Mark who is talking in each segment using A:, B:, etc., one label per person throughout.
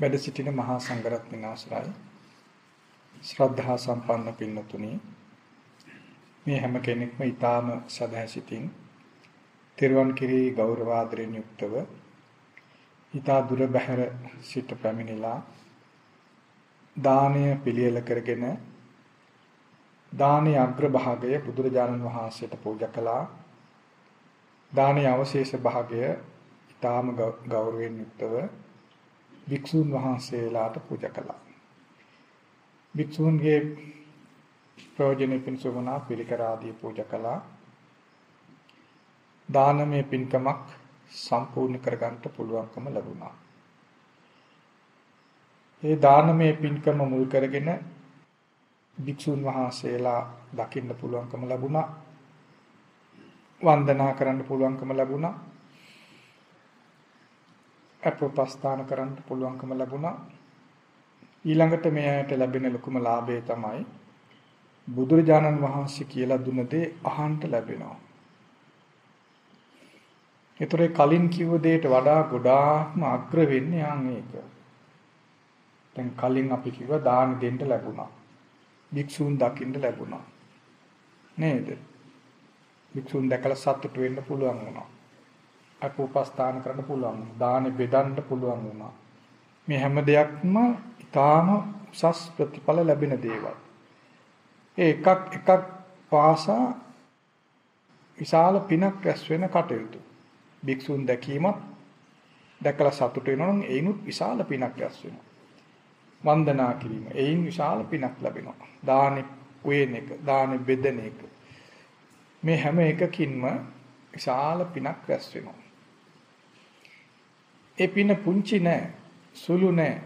A: වැඩ සිටින මහා සංඝරත්නයන් අවසරයි. ශ්‍රද්ධා සම්පන්න පින්නතුනි මේ හැම කෙනෙක්ම ඊටාම සදහැසිතින් තිරුවන් කිරී ගෞරව ආදරයෙන් යුක්තව ඊටා දුර බැහැර සිට පැමිණිලා දානය පිළියෙල කරගෙන දානයේ අග්‍ර භාගය බුදුරජාණන් වහන්සේට පූජා කළා. දානයේ අවශේෂ භාගය ඊටාම ගෞරවයෙන් යුක්තව භික්ෂුන් වහන්සේලාට පූජා කළා. භික්ෂුන්ගේ ප්‍රයෝජනෙ පිණිස වුණා පිළිකර ආදී පූජා කළා. දානමය පින්කමක් සම්පූර්ණ කරගන්න පුළුවන්කම ලැබුණා. ඒ දානමය පින්කම මුල් කරගෙන භික්ෂුන් වහන්සේලා දකින්න පුළුවන්කම ලැබුණා. වන්දනා කරන්න පුළුවන්කම ලැබුණා. අප්‍රපස්ථාන කරන්න පුළුවන්කම ලැබුණා. ඊළඟට මෙයට ලැබෙන ලොකුම ලාභය තමයි බුදුරජාණන් වහන්සේ කියලා දුන්න දේ අහන්න ලැබෙනවා. ඒතරේ කලින් කිව්ව දෙයට වඩා ගොඩාක්ම අග්‍ර වෙන්නේ යන් ඒක. දැන් කලින් අපි කිව්වා දාන දෙන්න ලැබුණා. භික්ෂූන් දකින්න ලැබුණා. නේද? භික්ෂූන් දැකලා සතුටු වෙන්න පුළුවන් වුණා. අප උපස්ථාන කරන්න පුළුවන්. දානෙ බෙදන්න පුළුවන් වුණා. මේ හැම දෙයක්ම ඊටාම උසස් ප්‍රතිඵල ලැබෙන දේවල්. ඒ එකක් එකක් පාසා විශාල පිනක් රැස් වෙන කටයුතු. භික්ෂුන් දැකීමත් දැකලා සතුට වෙනවා නම් ඒිනුත් විශාල පිනක් රැස් වෙනවා. වන්දනා කිරීම ඒයින් විශාල පිනක් ලැබෙනවා. දානෙ උයන එක, දානෙ බෙදෙන එක. මේ හැම එකකින්ම විශාල පිනක් රැස් වෙනවා. ඒ පින පුංචි නෑ, සුළු නෑ.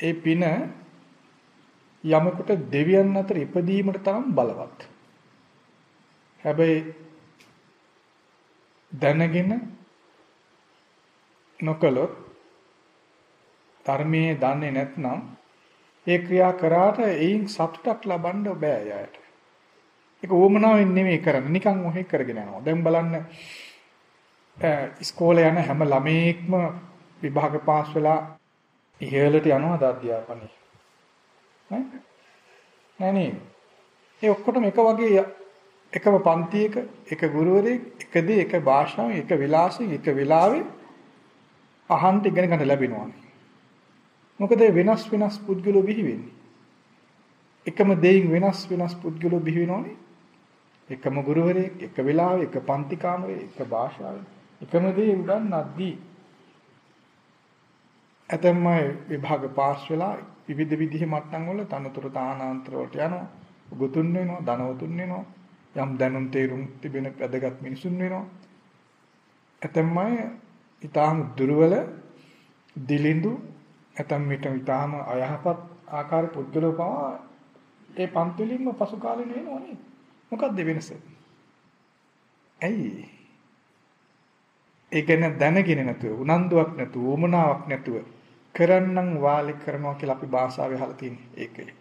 A: ඒ පින යමකට දෙවියන් අතර ඉපදීමට තරම් බලවත්. හැබැයි දැනගෙන නොකළොත් ධර්මයේ දන්නේ නැත්නම් ඒ ක්‍රියා කරාට එයින් සතුටක් ලබන්න බෑ යායට. ඒක ඕමනාවෙන් නෙමෙයි කරන්නේ. නිකන් ඔහෙ කරගෙන යනවා. දැන් බලන්න ඉස්කෝලේ යන හැම ළමයෙක්ම විභාග පාස් වෙලා ඉහළට යනවාද අධ්‍යාපනයේ? නේ? නෑ නේ. ඒ ඔක්කොටම එක වගේ එකම පන්තියක එක ගුරුවරයෙක් එක දේ එක භාෂාවෙන් එක විලාසයෙන් එක වෙලාවෙ අහන්ට ඉගෙන ගන්න ලැබෙනවා. මොකද වෙනස් වෙනස් පුද්ගලෝ බිහි වෙන්නේ. එකම දෙයින් වෙනස් වෙනස් පුද්ගලෝ බිහි වෙනෝනේ. එකම ගුරුවරයෙක් එක වෙලාවෙ එක පන්ති කාමරේ එක භාෂාවෙන් එකම දේ උගන්වද්දී ඇතැම්ම විභාග පාස් වෙලා විවිධ විදිහේ මට්ටම් වල තනතුරු තානාන්තර වලට යනවා. උගතුන් වෙනවා ධනවතුන් වෙනවා. යම් දැනුම් තේරුම් තිබෙන වැදගත් මිනිසුන් වෙනවා. ඇතැම්ම අය ඊටාම දුර්වල දිලිඳු ඇතැම් විට ඊටාම අයහපත් ආකාර පුද්ගලව පවා ඒ පන්තිලින්ම පසු කාලේ නෙවෙනවා නේද මොකක්ද වෙනස? ඇයි? ඒ ගැන දැනගෙන නැතුව උනන්දුවක් නැතුව උමනාවක් නැතුව කරන්නම් වාලි කරනවා කියලා අපි භාෂාවේ අහලා තියෙන්නේ ඒකයි.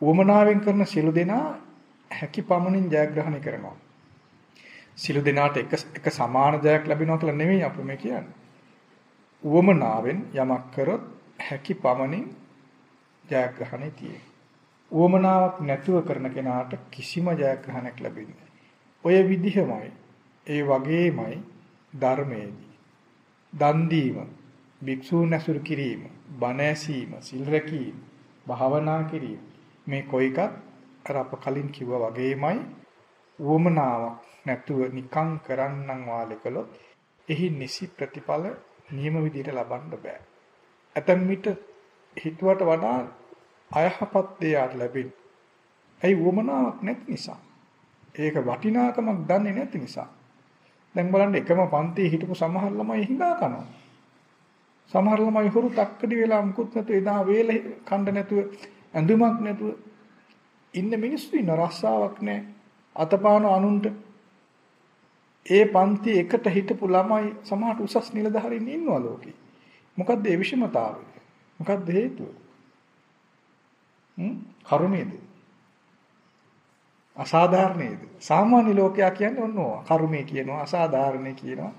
A: උමනාවෙන් කරන සිළු දෙනා හැකි පමණින් ජයග්‍රහණය කරනවා. සිළු දෙනාට එක එක සමාන ජයක් ලැබෙනවා කියලා නෙමෙයි අපි මේ කියන්නේ. උවමනාවෙන් යමක් කරොත් හැකි පමණින් ජයග්‍රහණය තියෙනවා. උවමනාවක් නැතුව කරන කෙනාට කිසිම ජයග්‍රහණයක් ලැබෙන්නේ ඔය විදිහමයි ඒ වගේමයි ධර්මයේදී දන් දීම භික්ෂූන් ඇසුරු කිරීම බණ ඇසීම සිල් රැකීම භාවනා කිරීම මේ කොයිකත් අර අප කලින් කිව්වා වගේමයි වොමනාවක් නැතුව නිකං කරන්නම් වාලේ කළොත් එහි නිසි ප්‍රතිඵල නියම විදිහට ලබන්න බෑ. ඇතැම් විට හිතුවට වඩා අයහපත් දෙයක් ලැබෙන. ඇයි වොමනාවක් නැති නිසා. ඒක වටිනාකමක් දන්නේ නැති නිසා. දැන් බලන්න එකම පන්තියේ හිටපු සමහර ළමයි හිඟා කනවා. සමහර ළමයි හුරු තක්කඩි වෙලා මුකුත් නැතුව එදා වේල කණ්ඩ නැතුව ඇඳුමක් නැතුව ඉන්න මිනිස්සු ඉන්න රස්සාවක් නැහැ. අතපාන අනුන්ට ඒ පන්ති එකට හිටපු ළමයි සමහරට උසස් නිලධාරීන් ඉන්නවා ලෝකේ. මොකද්ද ඒ විෂමතාවය? මොකද්ද හේතුව? හ්ම් කරුණේද? අසාධාරණේද? සාමාන්‍ය ලෝකයා කියන්නේ ඔන්න ඕවා. කර්මය කියනවා, අසාධාරණේ කියනවා.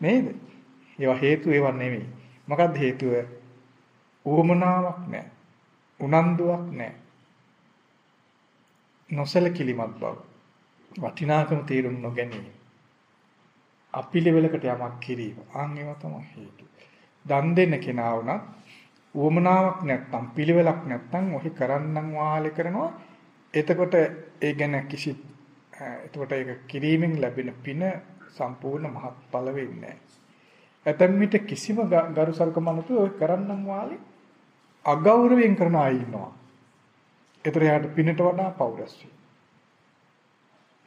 A: නේද? ඒවා හේතු ඒවා නෙමෙයි. මොකක්ද හේතුව? උවමනාවක් නැහැ. උනන්දුවක් නැහැ. නොසලකිලිමත් බව. වටිනාකම තේරුම් නොගැනීම. අපිලෙවලකට යමක් කිරීම. ආන් ඒවා තමයි හේතු. දන් දෙන්න කෙනා වුණත් උවමනාවක් නැත්තම් පිළිවෙලක් නැත්තම් ඔහි කරන්නම් වාලේ කරනවා. එතකොට ඒ ගැන කිසි එතකොට ඒක කිරීමෙන් ලැබෙන පින සම්පූර්ණ මහත්ඵල වෙන්නේ නැහැ. ඇතැම් විට කිසිම ගරු සල්කමනතු ඔය කරන්නම් වාලේ අගෞරවයෙන් කරන අය ඉන්නවා. ඒතර එයාට පිනට වඩා පෞරස්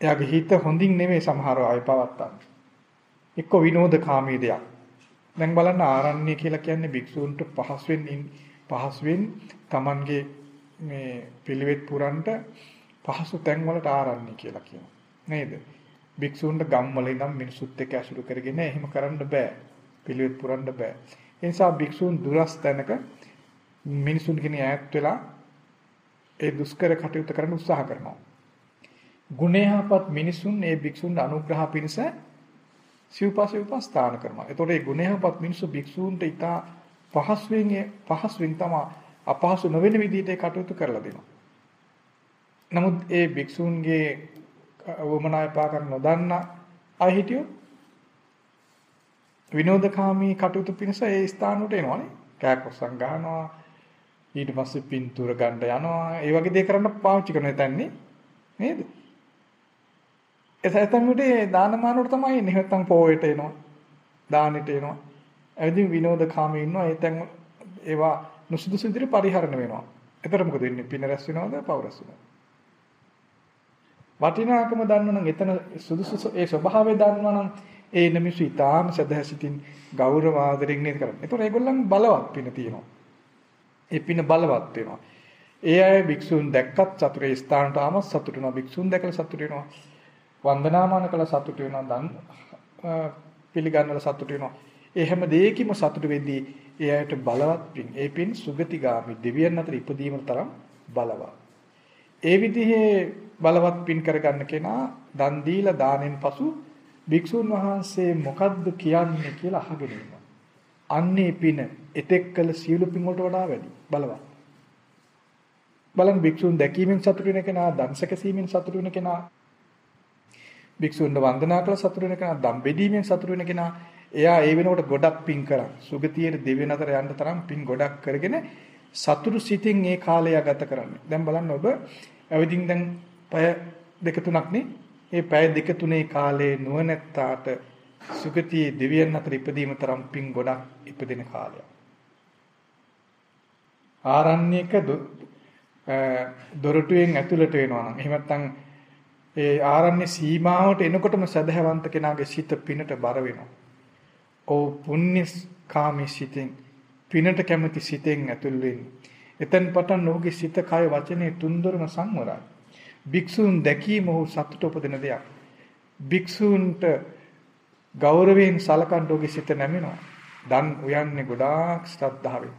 A: එයාගේ හිත හොඳින් නෙමෙයි සමහර අය පවත්තන්නේ. එක්ක විනෝදකාමී දෙයක්. දැන් බලන්න ආරණ්‍ය කියලා කියන්නේ භික්ෂූන්ට පහසුවෙන් පහසුවෙන් Tamanගේ මේ පිළිවෙත් පුරන්ට පහසු තැන් වලට ආරණ්‍ය කියලා කියනවා. නේද? භික්ෂූන්ට ගම්වල ඉඳන් මිනිසුත් එක්ක ඇසුරු කරගෙන එහෙම කරන්න බෑ. පිළිවෙත් පුරන්න බෑ. ඒ නිසා භික්ෂූන් දුරස් තැනක මිනිසුන්ගෙන් ඈත් වෙලා ඒ දුෂ්කර කටයුතු කරන්න උත්සාහ කරනවා. ගුණයහපත් මිනිසුන් මේ භික්ෂුන්ට අනුග්‍රහ පිණිස සිව්පස්සේ උපස්ථාන කරනවා. එතකොට මේ ගුණයහපත් මිනිස්සු භික්ෂූන්ට ඉතා පහසුවෙන් පහසුවෙන් තමයි අපහසු නොවන විදිහට කටයුතු කරලා දෙනවා. නමුත් ඒ භික්ෂූන්ගේ වමනා එපාකම් නොදන්න අය හිටියොත් විනෝදකාමී කටයුතු පිණිස ඒ ස්ථානට එනවනේ. කෑකොස්සන් ගහනවා ඊට පස්සේ පින්තූර ගන්න යනවා. ඒ වගේ දේ කරන්න පාවිච්චි කරන තැන්නේ නේද? එතැන් උඩේ දානමානවල තමයි එන්නේ. නැත්තම් පොයට එනවා. දානෙට එනවා. එදින් විනෝදකාමී ඉන්නවා. ඒ තැන් ඒවා නුසුදුසු විදිහට පරිහරණය වෙනවා. එතකොට මොකද වෙන්නේ? පින රැස් වෙනවද? පව රැස් වෙනවද? වටිනාකම දන්නවනම් එතන සුදුසු ඒ ස්වභාවය දන්නවනම් ඒ නිමිසු ඊටාම සදහසිතින් ගෞරව ආදරෙන් නේද කරන්නේ. ඒතකොට ඒගොල්ලන් බලවත් පින තියෙනවා. ඒ පින බලවත් වෙනවා. ඒ අය භික්ෂුන් දැක්කත් සතුටේ ස්ථානට ආම සතුට වෙනවා. භික්ෂුන් දැකලා සතුට වෙනවා. වන්දනාමාන කළ සතුට වෙනවා. දන් පිළිගන්නල සතුට වෙනවා. ඒ හැම දෙයකින්ම සතුට වෙද්දී ඒ අයට බලවත් පින්. ඒ පින් සුගතිගාමි දෙවියන් අතර ඉපදීම තරම් බලවත්. ඒ විදිහේ බලවත් පින් කරගන්න කෙනා දන් දීලා දානෙන් පසු භික්ෂුන් වහන්සේ මොකද්ද කියන්නේ කියලා අහගෙන ඉන්නවා. අන්නේ පින එතෙක් කළ සියලු පින් වලට වඩා වැඩි බලවත්. බලන් භික්ෂුන් දැකීමෙන් සතුටු වෙන කෙනා, දන්සක සීමෙන් සතුටු වෙන කෙනා, භික්ෂුන්ව වන්දනා කළ සතුටු වෙන කෙනා, දම් බෙදීමෙන් සතුටු වෙන කෙනා, එයා ඒ වෙනකොට ගොඩක් පින් කරා. සුගතියේ දෙවියන් අතර යන්න තරම් පින් ගොඩක් කරගෙන සතුටු සිතින් ඒ කාලය ගත කරන්නේ. දැන් බලන්න ඔබ ඇවිදින් දැන් පැය දෙක තුනක් නේ. මේ පැය දෙක තුනේ කාලේ නුවණැත්තාට සුගතියේ දෙවියන් අතර ඉපදීම තරම් පින් ගොඩක් ඉපදෙන කාලයක්. ආරණ්‍යක දොරටුවෙන් ඇතුළට වෙනවා නම් එහෙම නැත්නම් ඒ ආරණ්‍ය සීමාවට එනකොටම සදහවන්ත කෙනාගේ සිත පිනට බර වෙනවා. ඕ පුණ්‍ය කාමී සිතෙන් පිනට කැමති සිතෙන් ඇතුල් වෙන්නේ. එතෙන් පටන් ඔහුගේ සිත කය වචනේ තුන්දොරම සංවරයි. භික්ෂුන් දැකීම ඔහු සතුට උපදින දෙයක්. භික්ෂුන්ට ගෞරවයෙන් සලකන්න ඔහුගේ සිත නැමෙනවා. දන් උයන්නේ ගොඩාක් ශ්‍රද්ධාවෙන්.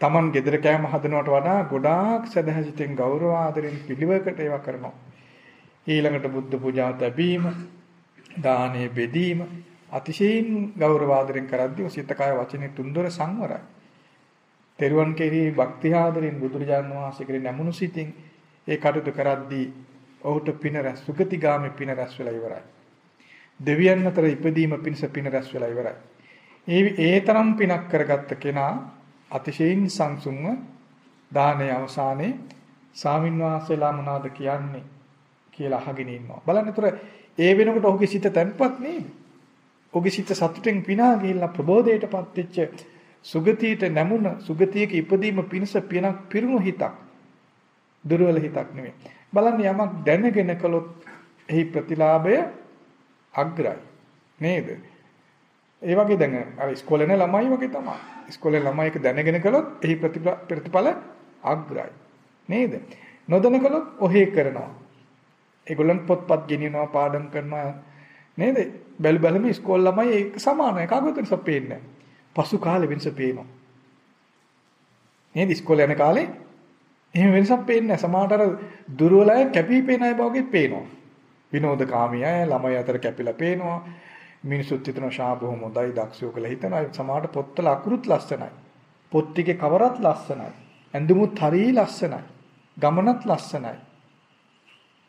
A: Taman gedara කෑම හදනවට වඩා ගොඩාක් සදහසිතෙන් ගෞරව ආදරෙන් පිළිවෙකට ඒවා කරනවා. ඊළඟට බුද්ධ පූජා තැබීම, දානේ බෙදීම අතිශයින් ගෞරව ආදරෙන් කරද්දී සිත කය වචනේ තුන්දොර සංවරයි. තෙරුවන් කෙරෙහි භක්ති ආදරෙන් බුදුරජාණන් වහන්සේ කෙරෙහි නැමුණු සිතින් ඒ කටයුතු කරද්දී ඔහුට පින රැස් සුගතිගාමී පින රැස් වෙලා ඉවරයි. දෙවියන් අතර ඉපදීම පිණිස පින රැස් වෙලා ඉවරයි. ඒ ඒ තරම් පිනක් කරගත්ත කෙනා අතිශයින් සංසුන්ව දානයේ අවසානයේ සාමින්වාසලා මොනවද කියන්නේ කියලා අහගෙන ඉන්නවා. බලන්න ඒතර ඒ වෙනකොට ඔහුගේ සිත තැන්පත් නේද? ඔහුගේ සිත සතුටෙන් පිනා ගිහිල්ලා ප්‍රබෝධයටපත් වෙච්ච සුගතියට නැමුණ සුගතියක ඉපදීම පිණිස පිනක් පිරුණු හිතක්. දුර්වල හිතක් නෙමෙයි. බලන්න යමක් දැනගෙන කළොත් එහි ප්‍රතිලාභය අග්‍රයි. නේද? ඒ වගේ දැන් අර ඉස්කෝලේ නේ ළමයි වගේ තමයි. ඉස්කෝලේ ළමයි එක දැනගෙන කළොත් එහි ප්‍රතිඵල අග්‍රයි. නේද? නොදැන කළොත් ඔහේ කරනවා. ඒගොල්ලන් පොත්පත් ගෙනියනවා පාඩම් කරනවා නේද? බැලු බැලම ඉස්කෝල ළමයි ඒක සමානයි. කාගොත් වෙනසක් පේන්නේ පසු කාලේ වෙනස පේනවා. නේද? ඉස්කෝලේ යන කාලේ එහෙම වෙනසක් පේන්නේ නැහැ. සමහරට අර දුර්වලය කැපී පේන අය වගේ පේනවා. විනෝදකාමී අය ළමයි අතර කැපිලා පේනවා. මිනිසුත් හිතන ශා බොහොම හොඳයි දක්ෂයෝ කියලා හිතනවා. සමහරට පොත්වල අකුරුත් ලස්සනයි. පොත් ටිකේ කවරත් ලස්සනයි. ඇඳුමුත් හරිය ලස්සනයි. ගමනත් ලස්සනයි.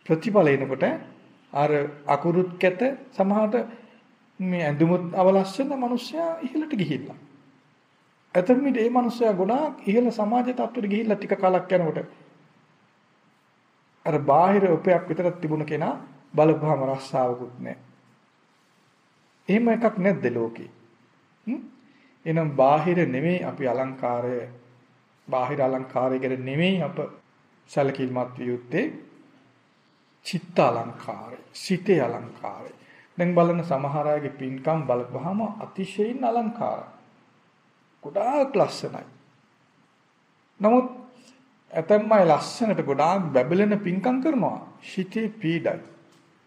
A: ප්‍රතිඵල එනකොට අර අකුරුත් කැත සමහරට මේ ඇඳුමුත් අවලස්සන මිනිස්සයා ඉහළට ගිහිල්ලා. එතකොට මේ මිනිස්සයා ගොඩාක් ඉහළ සමාජ තත්ත්වෙට ගිහිල්ලා ටික කාලක් යනකොට අර බාහිර උපයක් විතරක් තිබුණ කෙනා බලපුවාම රස්සාවකුත් නැහැ. එහෙම එකක් නැද්ද ලෝකේ? එහෙනම් බාහිර නෙමෙයි අපි අලංකාරය බාහිර අලංකාරය ගැන නෙමෙයි අප සැලකිලිමත් විය යුත්තේ චිත්ත අලංකාරය, සිතේ අලංකාරය. දැන් බලන සමහර අයගේ පින්කම් බලපුවාම අතිශයින් අලංකාරයි. ගොඩාක් ලස්සනයි. නමුත් ඇතැම් අය ලස්සනට ගොඩාක් බැබලෙන පින්කම් කරනවා. හිතේ පීඩයි.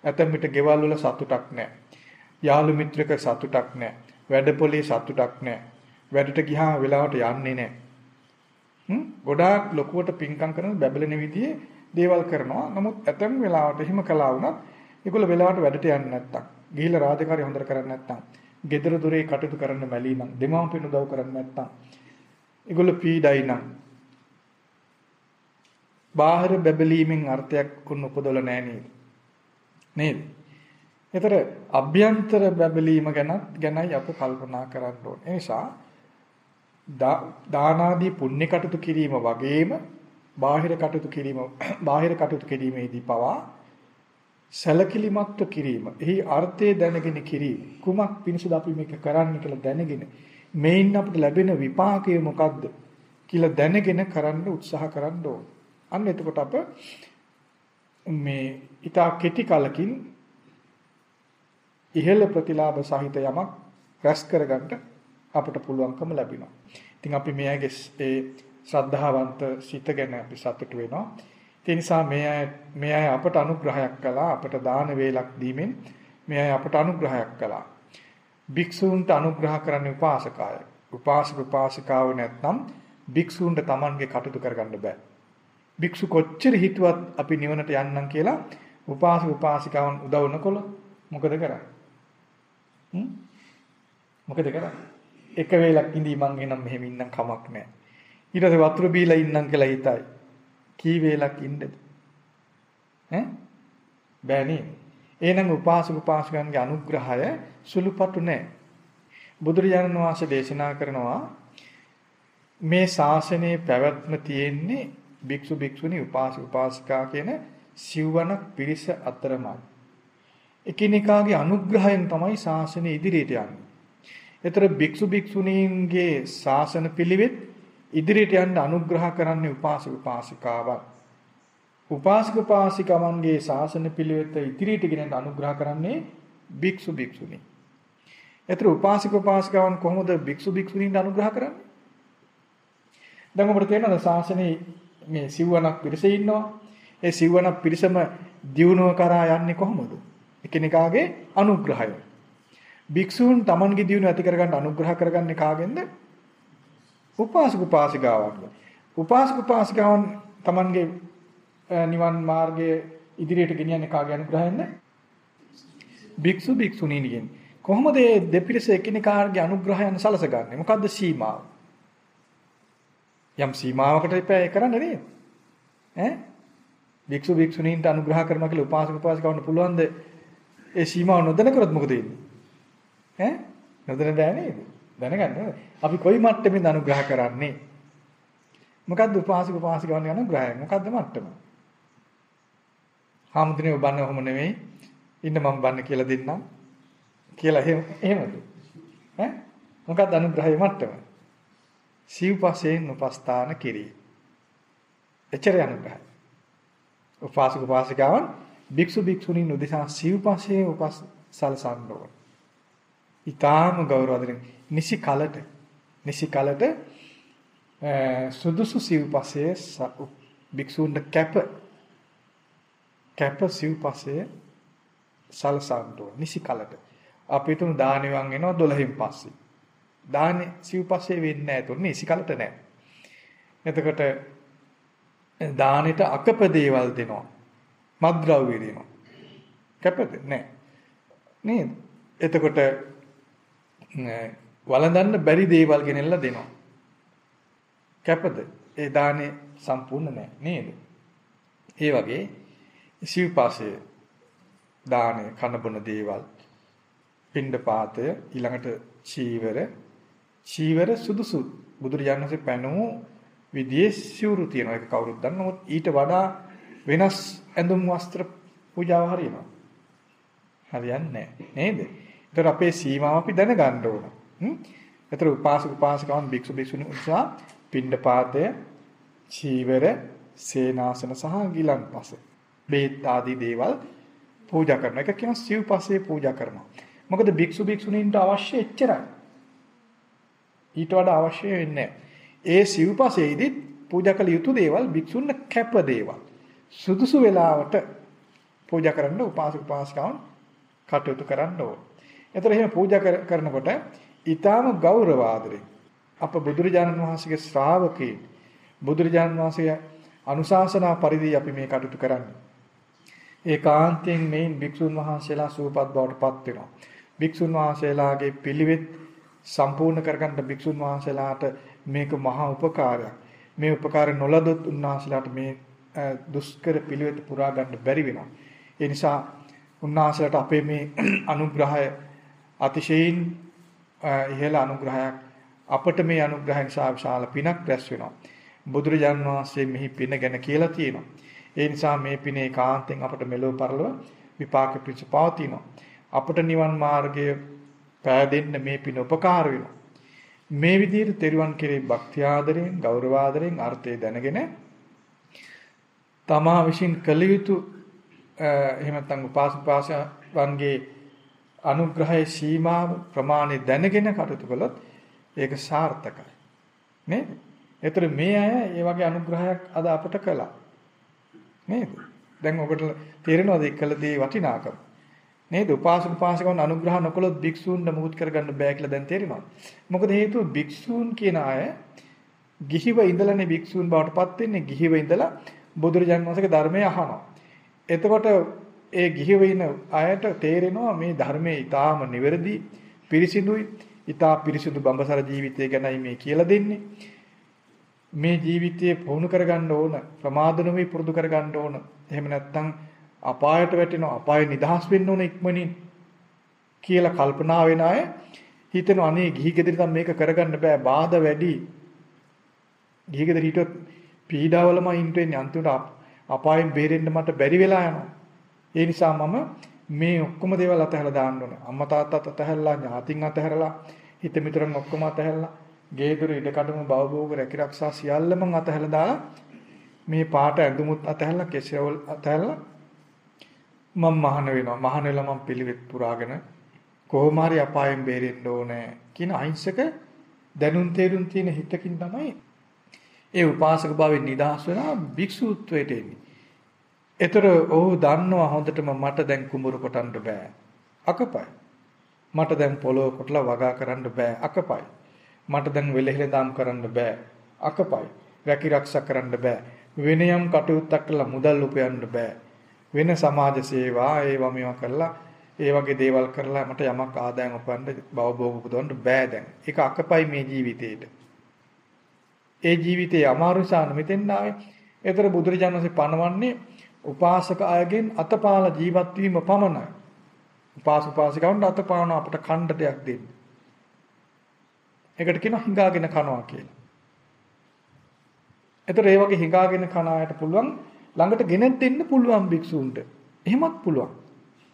A: ඇතැම් විට ගෙවල් වල සතුටක් නැහැ. යාළු මිත්‍රක සතුටක් නැහැ. වැඩපොලේ සතුටක් නැහැ. වැඩට ගියාම වෙලාවට යන්නේ නැහැ. හ්ම් ගොඩාක් ලොකුවට පින්කම් කරන බැබලෙන විදිහේ දේවල් කරනවා. නමුත් ඇතැම් වෙලාවට එහෙම කළා වුණත් ඒගොල්ල වෙලාවට වැඩට යන්නේ නැත්තම්, ගිහිල්ලා රාජකාරි හොඳට කරන්නේ නැත්තම්, ගෙදර දොරේ කටයුතු කරන්න මැලී නම්, දෙමාපියන් උදව් කරන්නේ නැත්තම්, ඒගොල්ල පීඩයි නම් බාහිර බැබලීමෙන් අර්ථයක් උන් උපදවල නැහැ නේද? නේද? ඒතර අභ්‍යන්තර බැබලීම ගැනත් ගැනයි අප කල්පනා කරන්න ඕනේ. ඒ නිසා දානාදී පුණ්‍ය කටයුතු කිරීම වගේම බාහිර කටයුතු කිරීම බාහිර කටයුතු කිරීමේදී පවා සැලකිලිමත්ව කිරීම. එහි අර්ථය දැනගෙන කිරීම. කුමක් පිණිසද අපි මේක කරන්න කියලා දැනගෙන මේින් අපිට ලැබෙන විපාකය මොකද්ද කියලා දැනගෙන කරන්න උත්සාහ කරන්න ඕනේ. අන්න එතකොට අප මේ ඊටා කෙටි කලකින් ඉහළ ප්‍රතිලාභ සහිත යමක් රැස් කරගන්න අපට පුළුවන්කම ලැබෙනවා. ඉතින් අපි මේ අයගේ ඒ ශ්‍රද්ධාවන්ත සිත ගැන අපි සතුටු වෙනවා. ඒ නිසා මේ අය මේ අය අපට අනුග්‍රහයක් කළා අපට දාන වේලක් දීමෙන් මේ අය අපට අනුග්‍රහයක් කළා. භික්ෂූන්ට අනුග්‍රහ කරන්න උපාසකය. උපාසක උපාසිකාව නැත්නම් භික්ෂූන්ට Tamanගේ කටයුතු කරගන්න බෑ. භික්ෂු කොච්චර හිතුවත් අපි නිවනට යන්නම් කියලා උපාසක උපාසිකාවන් උදව් නොකොළ මොකද කරන්නේ? හ්ම්? මොකද කරන්නේ? එක වේලක් ඉඳී මං එනම් මෙහෙම ඉන්නම් කමක් නැහැ. ඊට පස්සේ වතුර බීලා ඉන්නම් කියලා හිතයි. කී වේලක් ඉන්නද? ඈ? බෑනේ. එහෙනම් උපාසක උපාසිකයන්ගේ අනුග්‍රහය සුළුපටු නැහැ. බුදුරජාණන් වහන්සේ දේශනා කරනවා මේ ශාසනයේ පැවැත්ම තියෙන්නේ භික්ෂු භික්ෂුණී උපාසක උපාසිකා කියන සිව්වනක් පිරිස අතරමයි. එකිනෙකාගේ අනුග්‍රහයෙන් තමයි ශාසනය ඉදිරියට යන්නේ. ඒතර භික්ෂු භික්ෂුණීන්ගේ ශාසන පිළිවෙත් ඉදිරියට යන්න අනුග්‍රහ කරන්නේ උපාසක උපාසිකාවන්. උපාසක උපාසිකවන්ගේ ශාසන පිළිවෙත ඉදිරියට ගෙන අනුග්‍රහ කරන්නේ භික්ෂු භික්ෂුණී. ඒතර උපාසක උපාසිකවන් කොහොමද භික්ෂු භික්ෂුණීන්ට අනුග්‍රහ කරන්නේ? දැන් ඔබට තේරෙනවද ශාසනයේ මේ සිව්වනක් පිරිස ඉන්නවා. ඒ සිව්වනක් පිරිසම දියුණුව කරා යන්නේ කොහොමද? එකිනෙකාගේ අනුග්‍රහය. භික්ෂූන් Tamanගේ දියුණුව ඇති කරගන්න අනුග්‍රහ කරගන්නේ කාගෙන්ද? උපාසක උපාසිකාවන්ගෙන්. උපාසක උපාසිකාවන් Tamanගේ නිවන් මාර්ගයේ ඉදිරියට ගෙනියන්නේ කාගේ අනුග්‍රහයෙන්ද? භික්ෂු භික්ෂුණීන්ගෙන්. කොහොමද මේ දෙපිරිස එකිනෙකාගේ අනුග්‍රහයන් සලසගන්නේ? මොකද්ද සීමාව? යම් සීමාවකට ඉපෑ කරන්න නේද? ඈ? භික්ෂු භික්ෂුණීන්ට අනුග්‍රහ කරනවා කියලා උපාසක උපාසිකවන්න පුළුවන්ද? ඒ සීමාව නොදැන කරොත් මොකද වෙන්නේ? ඈ? නොදැන බෑ නේද? දැනගන්න අපි කොයි මට්ටමින්ද අනුග්‍රහ කරන්නේ? මොකද්ද උපාසක උපාසිකවන්නේ අනුග්‍රහය? මොකද්ද මට්ටම? හාමුදුරනේ බන්න ඔහොම නෙමෙයි. ඉන්න මම බන්න කියලා දෙන්නම්. කියලා එහෙම එහෙමද? ඈ? මොකද්ද අනුග්‍රහයේ මට්ටම? සිව්පසයෙන් උපස්ථාන කිරී. එච්චර යනුග්‍රහය. උපාසක උපාසිකාවන් භික්ෂු භික්ෂුණීන් උදෙසා සිව්පසයේ උපස් සලසන්න ඕන. ඊටාම ගෞරවයෙන් නිසි කලට නිසි කලට සුදුසු සිව්පසයේ භික්ෂුන්ට කැප කැප සිව්පසයේ සලසන්න ඕන නිසි කලට. අපි තුන් දානෙවන් එනවා 12න් පස්සේ. දාන්නේ සිව්පස්සේ වෙන්නේ නැහැ තුන්නේ ඉසිකලට නැහැ. එතකොට දානෙට අකප දේවල් දෙනවා. මත්ද්‍රව්‍ය දෙනවා. කැපද නැහැ. නේද? එතකොට වළඳන්න බැරි දේවල් ගෙනෙල්ලා දෙනවා. කැපද? ඒ දානේ සම්පූර්ණ නැහැ නේද? ඒ වගේ සිව්පාසය දානේ කන බොන දේවල් පින්ඩ පාතය ඊළඟට චීවර චීවර සුදුසු බුදුරජාණන් වහන්සේ පැනවූ විදියේ සිවුරු තියෙනවා ඒක කවුරුත් දන්නවා ඊට වඩා වෙනස් ඇඳුම් වස්ත්‍ර පූජාව හරියනවා හරියන්නේ නැහැ නේද? ඒතර අපේ සීමාව අපි දැනගන්න ඕන. හ්ම්? ඒතර උපාසක උපාසිකාවන් භික්ෂු භික්ෂුණී උත්සාහ පින්ඩ පාතය චීවර සේනාසන සහ ගිලන්පස බේත් ආදී දේවල් පූජා කරන එක කියන සිව්පස්සේ පූජා කරනවා. මොකද භික්ෂු භික්ෂුණීන්ට අවශ්‍ය එච්චරයි. ඊට වඩා අවශ්‍ය වෙන්නේ ඒ සිව්පසේදී පූජා කළ යුතු දේවල් භික්ෂුන්න කැප දේවල්. සුදුසු වෙලාවට පූජා කරන්න උපාසක උපාසිකාවන් කටයුතු කරන්න ඕන. එතකොට එහෙම පූජා කරනකොට ඊටාම ගෞරව ආදරේ අප බුදුරජාණන් වහන්සේගේ ශ්‍රාවකේ බුදුරජාණන් වහන්සේ අනුශාසනා පරිදි අපි මේ කටයුතු කරන්නේ. ඒකාන්තයෙන් මේන් භික්ෂුන් වහන්සේලා සූපත් බවට පත් වෙනවා. භික්ෂුන් වහන්සේලාගේ පිළිවෙත් සම්පූර්ණ කරගන්න භික්ෂුන් වහන්සේලාට මේක මහා උපකාරයක්. මේ උපකාරය නොලදොත් උන්වහන්සේලාට මේ දුෂ්කර පිළිවෙත පුරා ගන්න බැරි වෙනවා. ඒ නිසා උන්වහන්සේලාට අපේ මේ අනුග්‍රහය අතිශයින් ඉහළ අනුග්‍රහයක් අපට මේ අනුග්‍රහය නිසා විශාල පිනක් රැස් වෙනවා. බුදුරජාන් වහන්සේ මෙහි පින ගැන කියලා තියෙනවා. ඒ නිසා මේ පිනේ කාන්තෙන් අපට මෙලොව පරලොව විපාක පිණිස පවතිනවා. අපට නිවන් මාර්ගය පෑදෙන්න මේ පින උපකාර වෙනවා. මේ විදිහට තෙරුවන් කෙරේ භක්ති ආදරයෙන් ගෞරව ආදරයෙන් අර්ථය දැනගෙන තමා විසින් කළ යුතු එහෙම නැත්නම් උපාසපාසවන්ගේ අනුග්‍රහයේ සීමාව ප්‍රමාණය දැනගෙන කටයුතු කළොත් ඒක සාර්ථකයි. නේද? ඒතර මේ අය ඒ වගේ අනුග්‍රහයක් අද අපට කළා. නේද? දැන් ඔබට තේරෙනවද ඒ කළ දේ වටිනාකම? නේද? උපාසක උපාසිකවන් අනුග්‍රහ නොකළොත් භික්ෂූන්ට මුහුත් කරගන්න බෑ කියලා දැන් තේරෙනවද? මොකද හේතුව භික්ෂූන් කියන අය ගිහිව ඉඳලානේ භික්ෂූන් බවට පත් වෙන්නේ ගිහිව ඉඳලා බුදුරජාණන් වහන්සේගේ ධර්මය අහනවා. එතකොට ඒ ගිහිව ඉන්න අයට තේරෙනවා මේ ධර්මයේ ඊටාම නිවැරදි පිරිසිදුයි. ඊටා පිරිසිදු බඹසර ජීවිතය ගැනයි මේ කියලා දෙන්නේ. මේ ජීවිතයේ පුහුණු කරගන්න ඕන ප්‍රමාද නොවි පුරුදු කරගන්න ඕන. එහෙම නැත්නම් අපායට වැටෙනවා අපාය නිදහස් වෙන්න ඕන ඉක්මනින් කියලා කල්පනා වෙන අය හිතන අනේ ගිහි ගෙදර මේක කරගන්න බෑ බාධා වැඩි. ගිහි ගෙදර හිටියොත් පීඩාවලම ඉන්න වෙන්නේ අන්තිමට අපායෙන් බේරෙන්න මට බැරි වෙලා යනවා. ඒ නිසා මම මේ ඔක්කොම දේවල් අතහැරලා දාන්න ඕන අම්මා තාත්තාත් අතහැරලා ඥාතින් අතහැරලා හිත මිතුරන් ඔක්කොම අතහැරලා ගේදොර ඉඩකඩම බවභෝග රැකිරක්ෂා සියල්ලම අතහැරලා දාලා මේ පාට ඇඳුමුත් අතහැරලා කෙසෙවල් අතහැරලා මම මහාන වෙනවා මහාන වෙලා මම පිළිවෙත් පුරාගෙන කොහොම හරි අපායෙන් බේරෙන්න ඕනේ කියන අහිංසක දැනුම් තේරුම් තියෙන හිතකින් තමයි ඒ උපාසක භාවයෙන් නිදහස් වෙනා භික්ෂුත්වයට එන්නේ. ඒතර ඔහු දන්නවා හොඳටම මට දැන් කුඹුර කොටන්න බෑ. අකපයි. මට දැන් පොළොව කොටලා වගා කරන්න බෑ. අකපයි. මට දැන් වෙලෙහෙල දාම් කරන්න බෑ. අකපයි. රැකිරක්ෂා කරන්න බෑ. වෙන යම් කටයුත්තක් කළා මුදල් උපයන්න බෑ. වෙන සමාජ සේවා ඒවා මේවා කරලා ඒ වගේ දේවල් කරලා මට යමක් ආදායම් උපන්න බවභෝග උපදවන්න බෑ දැන්. ඒක අකපයි මේ ජීවිතේට. ඒ ජීවිතයේ අමාරු සාන මෙතෙන් ආවේ. ඒතර බුදුරජාණන් වහන්සේ පනවන්නේ උපාසක අයගෙන් අතපාල ජීවත් වීම පමණයි. උපාසක උපාසිකවන්ට අතපාන අපට ඛණ්ඩ දෙයක් දෙන්න. ඒකට කියනවා හිඟාගෙන කනවා කියලා. ඒතර ඒ වගේ හිඟාගෙන කන අයට පුළුවන් ළඟට ගෙනෙත් දෙන්න පුළුවන් භික්ෂූන්ට. එහෙමත් පුළුවන්.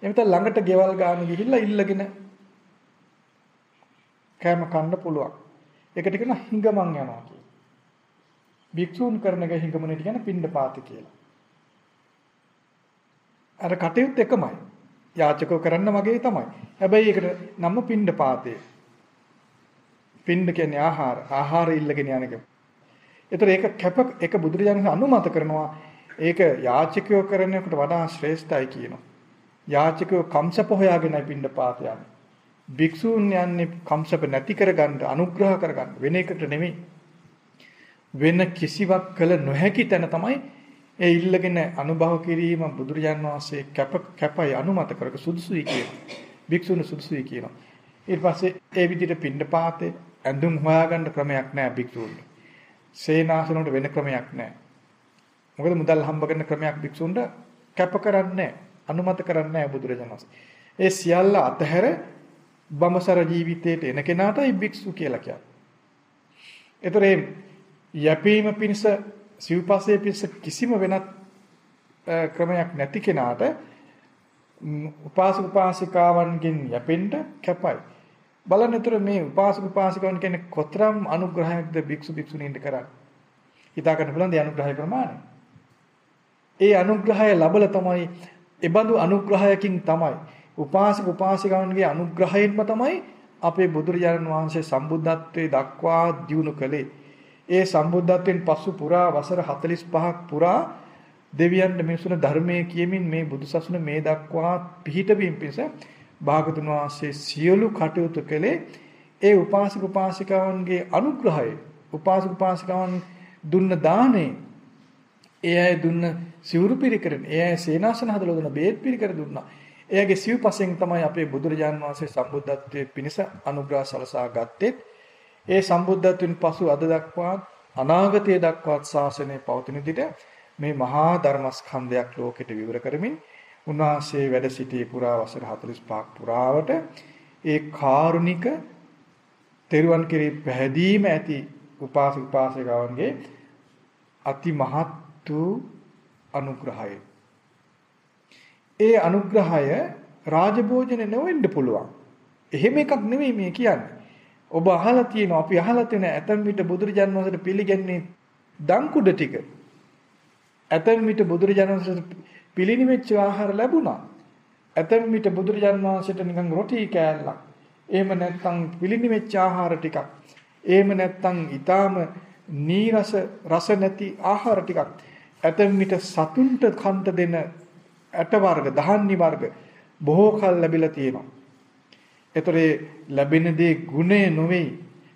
A: එමෙත ළඟට ගෙවල් ගාන ගිහිල්ලා ඉල්ලගෙන කෑම කන්න පුළුවන්. ඒකට කියනවා හිඟමන් යනවා කියලා. භික්ෂූන් කරන එක හිඟමනට කියන පින්ඩපාත කියලා. අර කටයුත්ත එකමයි. යාචකෝ කරන්න වගේ තමයි. හැබැයි ඒකට නම පින්ඩපාතේ. පින්ඩ කියන්නේ ආහාර. ආහාර ඉල්ලගෙන යන එක. ඒතර ඒක කැප එක බුදුරජාණන් අනුමත කරනවා. ඒක යාචකයෝ කරනකට වඩා ශ්‍රේෂ්ඨයි කියනවා. යාචකයෝ කම්සප හොයාගෙනයි පින්ඩපාත යන්නේ. භික්ෂූන් යන්නේ කම්සප නැති කරගන්න අනුග්‍රහ කරගන්න වෙන එකට නෙමෙයි. වෙන කිසිවක් කළ නොහැකි තැන තමයි ඒ ඉල්ලගෙන අනුභව කිරීම බුදුරජාන් වහන්සේ කැප කැපයි අනුමත කරක සුදුසුයි කියන. භික්ෂුන් සුදුසුයි කියනවා. ඊට පස්සේ ඒ විදිහට පින්ඩපාතේ ඇඳුම් හොයාගන්න ක්‍රමයක් නැහැ භික්ෂුන්ට. සේනාසන වලට වෙන ක්‍රමයක් නැහැ. මොකද මුදල් හම්බ කරන ක්‍රමයක් භික්ෂුන්ට කැප කරන්නේ අනුමත කරන්නේ බුදුරජාණන් ඒ සියල්ල අතහැර බඹසර ජීවිතයට එන කෙනාටයි භික්ෂු කියලා කියන්නේ. ඒතර යැපීම පිණිස සිව්පස්සේ පිණිස කිසිම වෙනත් ක්‍රමයක් නැති කෙනාට උපාසක උපාසිකාවන්ගෙන් යැපෙන්න කැපයි. බලන්නතර මේ උපාසක උපාසිකාවන් කියන්නේ කොතරම් අනුග්‍රහයක්ද භික්ෂු භික්ෂුණීන්ට කරන්නේ. හිතා ගන්න පුළුවන් ද අනුග්‍රහය ප්‍රමාණය. ඒ අනුග්‍රහය ලැබල තමයි ඒබඳු අනුග්‍රහයකින් තමයි උපාසක උපාසිකාවන්ගේ අනුග්‍රහයෙන්ම තමයි අපේ බුදුරජාණන් වහන්සේ සම්බුද්ධත්වයේ දක්වා දියුණු කළේ. ඒ සම්බුද්ධත්වයෙන් පසු පුරා වසර 45ක් පුරා දෙවියන්ට මිනිසුන් ධර්මයේ කියමින් මේ බුදුසසුන මේ දක්වා පිහිටවීම පිණිස භාගතුන් වහන්සේ සියලු කටයුතු කළේ ඒ උපාසක උපාසිකාවන්ගේ අනුග්‍රහය උපාසක උපාසිකාවන් දුන්න දාණය ඒ අය දුන්න සිවුරු පිරිකරන ඒ අය සේනාසන හදලා දුන්න බේත් පිරිකර දුන්නා. එයාගේ සිව්පසෙන් තමයි අපේ බුදුරජාන් වහන්සේ සම්බුද්ධත්වයේ පිණිස අනුග්‍රහ සලසා ගත්තේ. ඒ සම්බුද්ධත්වයෙන් පසු අද දක්වා අනාගතයේ දක්වාත් ශාසනය පවතින විදිහට මේ මහා ධර්මස්කන්ධයක් ලෝකෙට විවර කරමින් උන්වහන්සේ වැඩ සිටියේ පුරා වසර 45ක් පුරාවට ඒ කාරුණික තෙරුවන් කෙරෙහි පැහැදීම ඇති උපාසක උපාසිකාවන්ගේ අති මහත් වූ අනුග්‍රහය. ඒ අනුග්‍රහය රාජභෝජන නොවෙන්න පුළුවන්. එහෙම එකක් නෙවෙයි මේ කියන්නේ. ඔබ අහලා තියෙනවා අපි අහලා තියෙන ඇතම් විට බුදුරජාන් වහන්සේට පිළිගන්නේ දංකුඩ ටික. ඇතම් විට බුදුරජාන් වහන්සේට පිළිනිවෙච්ච ආහාර ලැබුණා. ඇතම් විට බුදුරජාන් වහන්සේට නිකන් රොටි කෑල්ලක්. එහෙම නැත්නම් පිළිනිවෙච්ච ආහාර ටිකක්. එහෙම නැත්නම් ඊටාම නීරස රස නැති ආහාර ටිකක්. ඇතම් විට සතුන්ට කන්ට දෙන ඇට වර්ග, දහන්නි වර්ග බොහෝ කල් ලැබිලා තියෙනවා. ඒතරේ ලැබෙන දේ ගුණය නොවේ.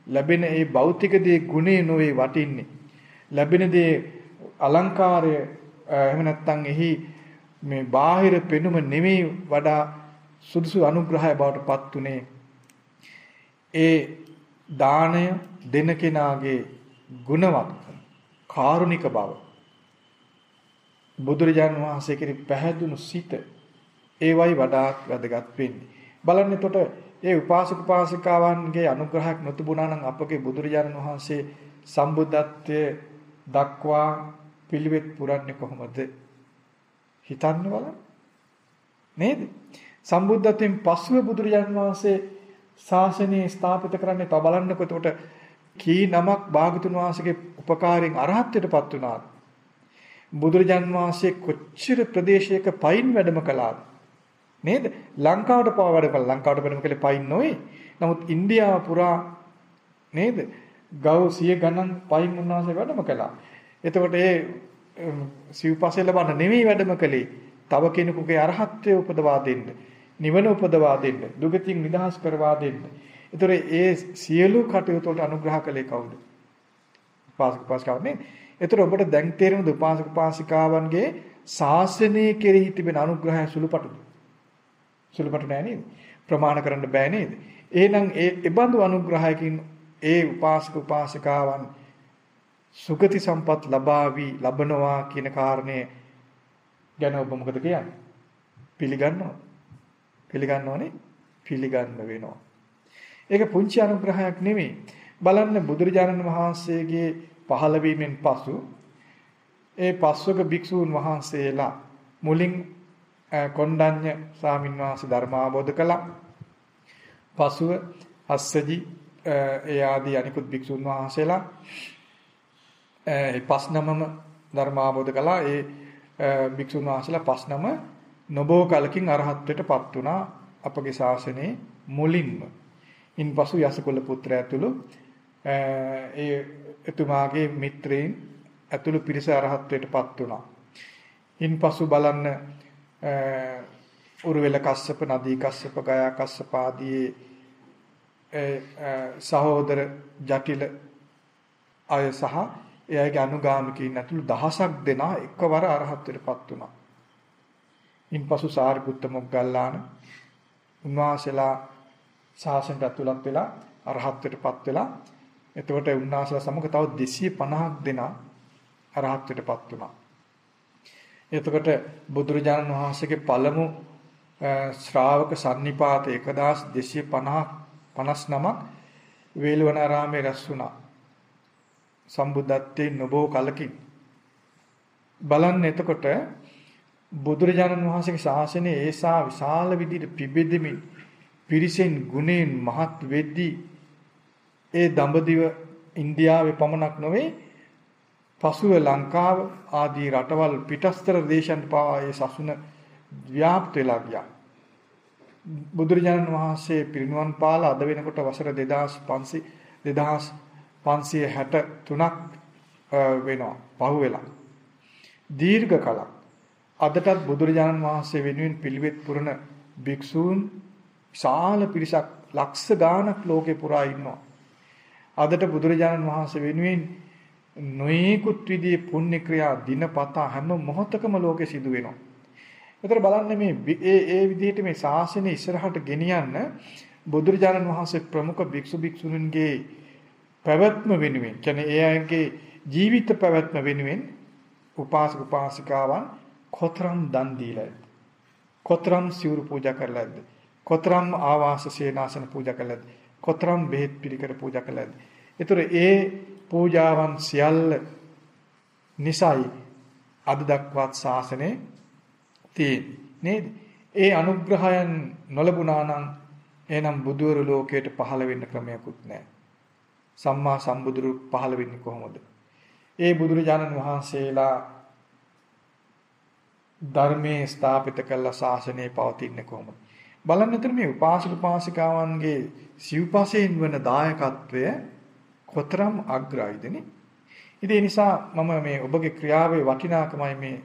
A: ලැබෙන ඒ භෞතික දේ ගුණය නොවේ වටින්නේ. ලැබෙන දේ අලංකාරය එහෙම නැත්නම් එහි මේ බාහිර පෙනුම නෙමෙයි වඩා සුදුසු අනුග්‍රහය බවට පත් උනේ ඒ දාණය දෙන කෙනාගේ ගුණවත් කාරුණික බව බුදුරජාන් වහන්සේ කෙරෙහි පැහැදුණු සිත ඒවයි වඩාත් වැදගත් වෙන්නේ බලන්න එතකොට ඒ උපාසක උපාසිකාවන්ගේ අනුග්‍රහයක් නොතිබුණා නම් අපගේ බුදුරජාණන් වහන්සේ සම්බුද්ධත්වයේ දක්වා පිළිවෙත් පුරන්නේ කොහොමද? හිතන්න බලන්න. නේද? සම්බුද්ධත්වයෙන් පසුව බුදුරජාණන් වහන්සේ ශාසනය ස්ථාපිත කරන්නේ තව බලන්නකො. එතකොට කී නමක් භාගතුන් වහන්සේගේ උපකාරයෙන් අරහත්ත්වයටපත් වුණාද? බුදුරජාණන් වහන්සේ කොච්චර ප්‍රදේශයක පයින් වැඩම කළාද? නේද? ලංකාවට පව වැඩ කළා. ලංකාවට වෙනම කලේ පයින් නොවේ. නමුත් ඉන්දියාව පුරා නේද? ගව් සිය ගණන් පයින් උන්වහන්සේ වැඩම කළා. එතකොට ඒ සිව්පස්සේ ලබන්න නෙමෙයි වැඩම කළේ. තව කෙනෙකුගේ අරහත්ත්වය උපදවා දෙන්න. නිවන උපදවා දෙන්න. දුගතින් නිදහස් කරවා දෙන්න. ඒතර ඒ සියලු කටයුතු වලට අනුග්‍රහ කළේ කවුද? උපාසක උපාසිකාවනේ. ඒතර ඔබට දැන් තේරෙනවද උපාසක උපාසිකාවන්ගේ ශාසනය කෙරෙහි තිබෙන අනුග්‍රහය සුළුපටුද? සුළුපටු නෑ නේද? ප්‍රමාණ කරන්න බෑ නේද? එහෙනම් ඒ ඒබඳු අනුග්‍රහයකින් ඒ උපාසක උපාසිකාවන් සුගති සම්පත් ලබාවි ලබනවා කියන කාරණේ ගැන ඔබ මොකද කියන්නේ? පිළිගන්නව. පිළිගන්නවනේ පිළිගන්න වෙනවා. ඒක පුංචි අනුග්‍රහයක් නෙමෙයි. බලන්න බුදුරජාණන් වහන්සේගේ පහළ වීමෙන් පසු ඒ පස්වක භික්ෂූන් වහන්සේලා මුලින් කොණ්ඩඤ්ඤ ස්වාමීන් වහන්සේ ධර්ම අවබෝධ කළා. පසුව අස්සජි ඒ ආදී අනිකුත් භික්ෂුන් වහන්සේලා ඒ පස් නමම ධර්ම අවබෝධ කළා. ඒ භික්ෂුන් වහන්සේලා පස් නම නොබෝ කලකින් අරහත්ත්වයටපත් වුණා අපගේ ශාසනයේ මුලින්ම. ඉන්පසු යසකුල පුත්‍රය ඇතුළු ඒ එතුමාගේ මිත්‍රයින් ඇතුළු පිරිස අරහත්ත්වයටපත් වුණා. ඉන්පසු බලන්න උරුවෙල කස්සප නදී කස්සප ගයා කස්සප ආදී සහෝදර ජටිල අය සහ එයාගේ අනුගාමිකයින් ඇතුළු දහසක් දෙනා එකවර අරහත්ත්වයටපත් වුණා. ඉන්පසු සාරිපුත්ත මොග්ගල්ලාන උන්වහන්සේලා ශාසනයට ඇතුළත් වෙලා අරහත්ත්වයටපත් වෙලා එතකොට උන්වහන්සේලා සමග තව 250ක් දෙනා අරහත්ත්වයටපත් වුණා. එතකොට බුදුරජාණන් වහන්සේගේ පළමු ශ්‍රාවක සන්නිපාත 1250 59ක් වේලවනාරාමේ රැස් වුණා. සම්බුද්ධත්වයේ නොබෝ කලකින් බලන්න එතකොට බුදුරජාණන් වහන්සේගේ ශාසනය ඒසා විශාල විදිහට පිබෙදෙමින් පිරිසෙන් ගුණෙන් මහත් වෙද්දී ඒ දඹදිව ඉන්දියාවේ පමණක් නොවේ පසුව ලංකාව ආදී රටවල් පිටස්තර දේශයන් පවා ඒ සසුන ව්‍යාප්ත වෙලා ගියා. බුදුරජාණන් වහන්සේ පිරිනුවන් පාලා අද වෙනකොට වසර 2500 2563ක් වෙනවා පහුවෙලා. දීර්ඝ කලක් අදටත් බුදුරජාණන් වහන්සේ වෙනුවෙන් පිළිවෙත් පුරන භික්ෂූන් විශාල පිරිසක් ලක්ෂ ගාණක් ලෝකේ පුරා ඉන්නවා. අදට බුදුරජාණන් වහන්සේ වෙනුවෙන් නොයෙකුත් විදිහේ පුණ්‍ය ක්‍රියා දිනපතා හැම මොහොතකම ලෝකේ සිදු වෙනවා. ඒතර බලන්න මේ ඒ ඒ විදිහට මේ ශාසනය ඉස්සරහට ගෙනියන්න බුදුරජාණන් වහන්සේ ප්‍රමුඛ භික්ෂු භික්ෂුණීන්ගේ පැවැත්ම වෙනුවෙන් කියන්නේ ඒ අයගේ ජීවිත පැවැත්ම වෙනුවෙන් උපාසක උපාසිකාවන් කොතරම් දන් දීලාද? කොතරම් සිවුරු පූජා කරලාද? කොතරම් ආවාස සේනාසන පූජා කළාද කොතරම් බෙහෙත් පිළිකර පූජා කළාද ඒතර ඒ පූජාවන් සියල්ල නිසයි අද දක්වාත් ශාසනයේ තියෙන්නේ නේද? ඒ අනුග්‍රහයන් නොලබුණා නම් එහෙනම් බුදුවරු ලෝකයට පහළ වෙන්න ක්‍රමයක්වත් නැහැ. සම්මා සම්බුදුරු පහළ වෙන්නේ කොහොමද? ඒ බුදුරජාණන් වහන්සේලා ධර්මයේ ස්ථාපිත කළ ශාසනය පවතින්නේ කොහොමද? බලන්න විතර මේ උපාසක උපාසිකාවන්ගේ සිව්පසයෙන් වන දායකත්වය කොතරම් අග්‍රයිදනේ. ඉතින් ඒ නිසා මම මේ ඔබගේ ක්‍රියාවේ වටිනාකමයි මේ